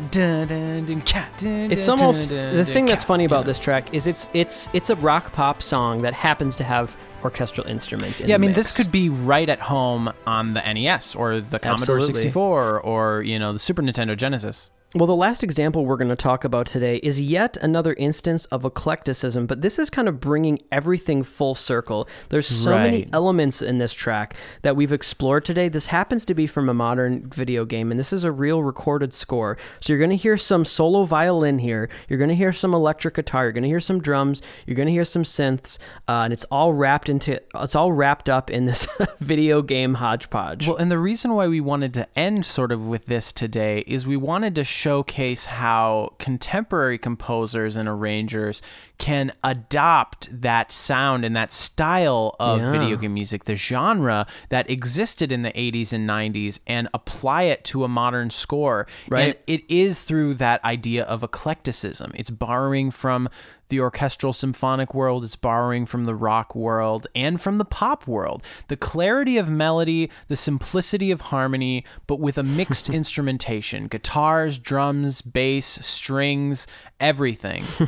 It's almost the thing that's funny about this track is it's it's it's a rock pop song that happens to have orchestral instruments in it. Yeah, I mean, mix. this could be right at home on the NES or the Commodore Absolutely. 64 or, you know, the Super Nintendo Genesis. Well, the last example we're going to talk about today is yet another instance of eclecticism, but this is kind of bringing everything full circle. There's so many elements in this track that we've explored today. This happens to be from a modern video game, and this is a real recorded score. So you're going to hear some solo violin here. You're going to hear some electric guitar. You're going to hear some drums. You're going to hear some synths, uh, and it's all wrapped into. It's all wrapped up in this video game hodgepodge. Well, and the reason why we wanted to end sort of with this today is we wanted to showcase how contemporary composers and arrangers can adopt that sound and that style of Yeah. video game music, the genre that existed in the 80s and 90s, and apply it to a modern score. Right. And it is through that idea of eclecticism. It's borrowing from the orchestral symphonic world, it's borrowing from the rock world and from the pop world. The clarity of melody, the simplicity of harmony, but with a mixed instrumentation guitars, drums, bass, strings, everything.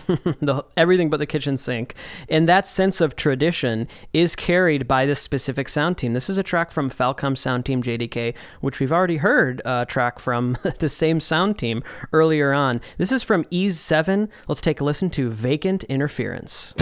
the everything but the kitchen sink. And that sense of tradition is carried by this specific sound team. This is a track from Falcom Sound Team JDK, which we've already heard a track from the same sound team earlier on. This is from Ys 7. Let's take a listen to Vacant Interference.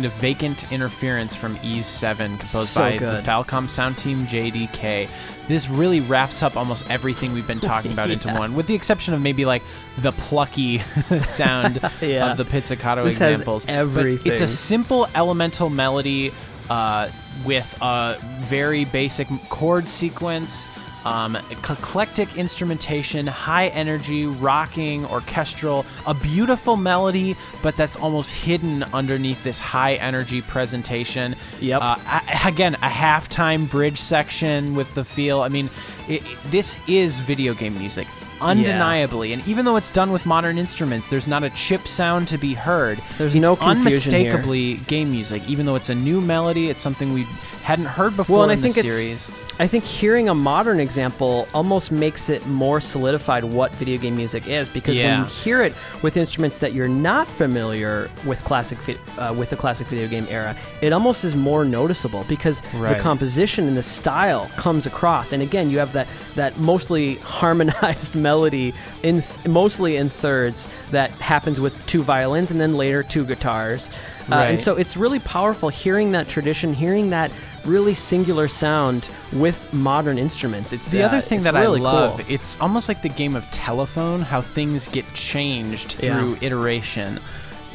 Listening to Vacant Interference from Ys 7, composed So by good. the Falcom Sound Team JDK. This really wraps up almost everything we've been talking about into one, with the exception of maybe like the plucky sound Yeah. of the pizzicato This has examples. But it's a simple elemental melody uh, with a very basic chord sequence, um, eclectic instrumentation, high energy, rocking, orchestral, a beautiful melody, but that's almost hidden underneath this high energy presentation. Yep. Uh, a- again, a halftime bridge section with the feel. I mean, it, it- this is video game music. Undeniably, and even though it's done with modern instruments, there's not a chip sound to be heard. There's no confusion here. unmistakably game music. Even though it's a new melody, it's something we hadn't heard before Well, and I in think the it's series. I think hearing a modern example almost makes it more solidified what video game music is because when you hear it with instruments that you're not familiar with classic uh, with the classic video game era, it almost is more noticeable because Right. the composition and the style comes across. And again, you have that that mostly harmonized melody in th- mostly in thirds that happens with two violins and then later two guitars. Uh, and so it's really powerful hearing that tradition, hearing that really singular sound with modern instruments. It's The uh, other thing that really I love, cool. it's almost like the game of telephone, how things get changed Yeah. through iteration.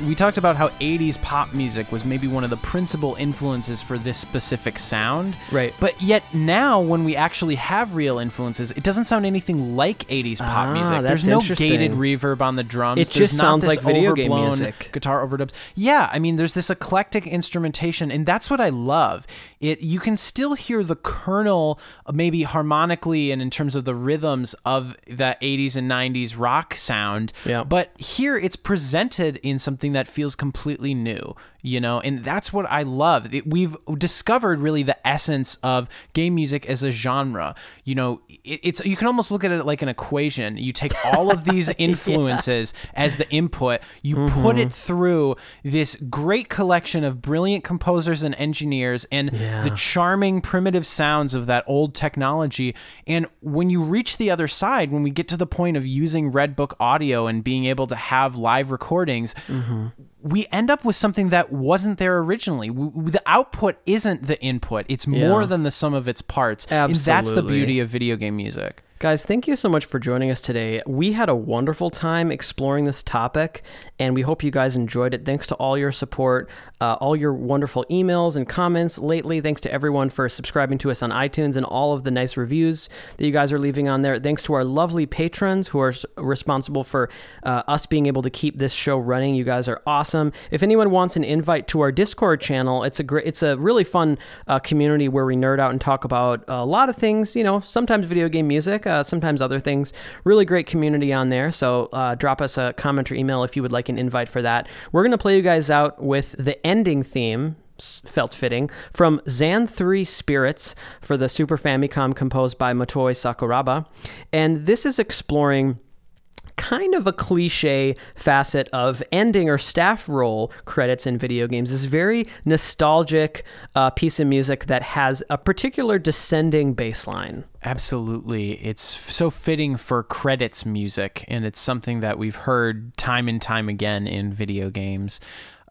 We talked about how 80s pop music was maybe one of the principal influences for this specific sound. Right. But yet now, when we actually have real influences, it doesn't sound anything like 80s pop Ah, music. There's no gated reverb on the drums. It There's just sounds like video game music. Guitar overdubs. Yeah, I mean, there's this eclectic instrumentation, and that's what I love. It you can still hear the kernel, uh, maybe harmonically and in terms of the rhythms of the 80s and 90s rock sound. Yeah. But here it's presented in something that feels completely new. You know, and that's what I love. It, we've discovered really the essence of game music as a genre. You know, it, it's you can almost look at it like an equation. You take all of these influences as the input, you put Mm-hmm. it through this great collection of brilliant composers and engineers and Yeah. The charming primitive sounds of that old technology. And when you reach the other side, when we get to the point of using Redbook audio and being able to have live recordings, Mm-hmm. We end up with something that wasn't there originally. W- w- the output isn't the input, it's more Yeah. than the sum of its parts. And that's the beauty of video game music. Guys, thank you so much for joining us today. We had a wonderful time exploring this topic, and we hope you guys enjoyed it. Thanks to all your support, uh, all your wonderful emails and comments lately. Thanks to everyone for subscribing to us on iTunes and all of the nice reviews that you guys are leaving on there. Thanks to our lovely patrons who are responsible for uh, us being able to keep this show running. You guys are awesome. If anyone wants an invite to our Discord channel, it's a great, it's a really fun uh, community where we nerd out and talk about a lot of things. You know, sometimes video game music, uh, sometimes other things. Really great community on there. So uh, drop us a comment or email if you would like an invite for that. We're gonna play you guys out with the ending theme. Felt fitting from Zan 3 Spirits for the Super Famicom, composed by Motoi Sakuraba. And this is exploring kind of a cliche facet of ending or staff roll credits in video games. This very nostalgic uh, piece of music that has a particular descending bass line. Absolutely. It's so fitting for credits music, and it's something that we've heard time and time again in video games.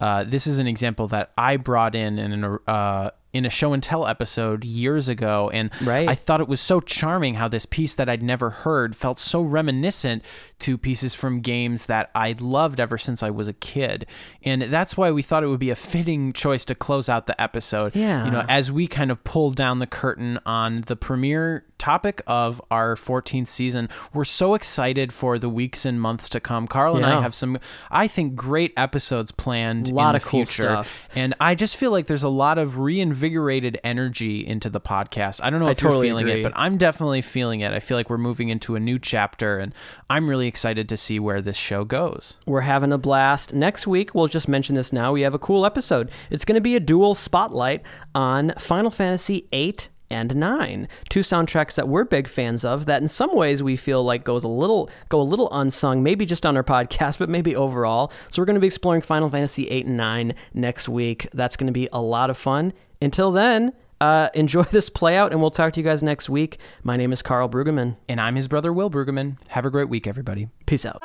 Uh, this is an example that I brought in in, an, uh, in a show and tell episode years ago, and Right. I thought it was so charming how this piece that I'd never heard felt so reminiscent to pieces from games that I loved ever since I was a kid. And that's why we thought it would be a fitting choice to close out the episode. Yeah. You know, as we kind of pull down the curtain on the premiere topic of our 14th season, we're so excited for the weeks and months to come. Karl and I have some, I think, great episodes planned. A lot in of the cool future. stuff. And I just feel like there's a lot of reinvigorated energy into the podcast. I don't know I if totally you're feeling agree. it, but I'm definitely feeling it. I feel like we're moving into a new chapter, and I'm really excited to see where this show goes. We're having a blast. Next week, we'll just mention this now. We have a cool episode. It's going to be a dual spotlight on Final Fantasy 8 and 9, two soundtracks that we're big fans of that in some ways we feel like goes a little go a little unsung, maybe just on our podcast, but maybe overall. So we're going to be exploring Final Fantasy 8 and 9 next week. That's going to be a lot of fun. Until then, uh, enjoy this play out, and we'll talk to you guys next week. My name is Karl Brueggemann. And I'm his brother, Will Brueggemann. Have a great week, everybody. Peace out.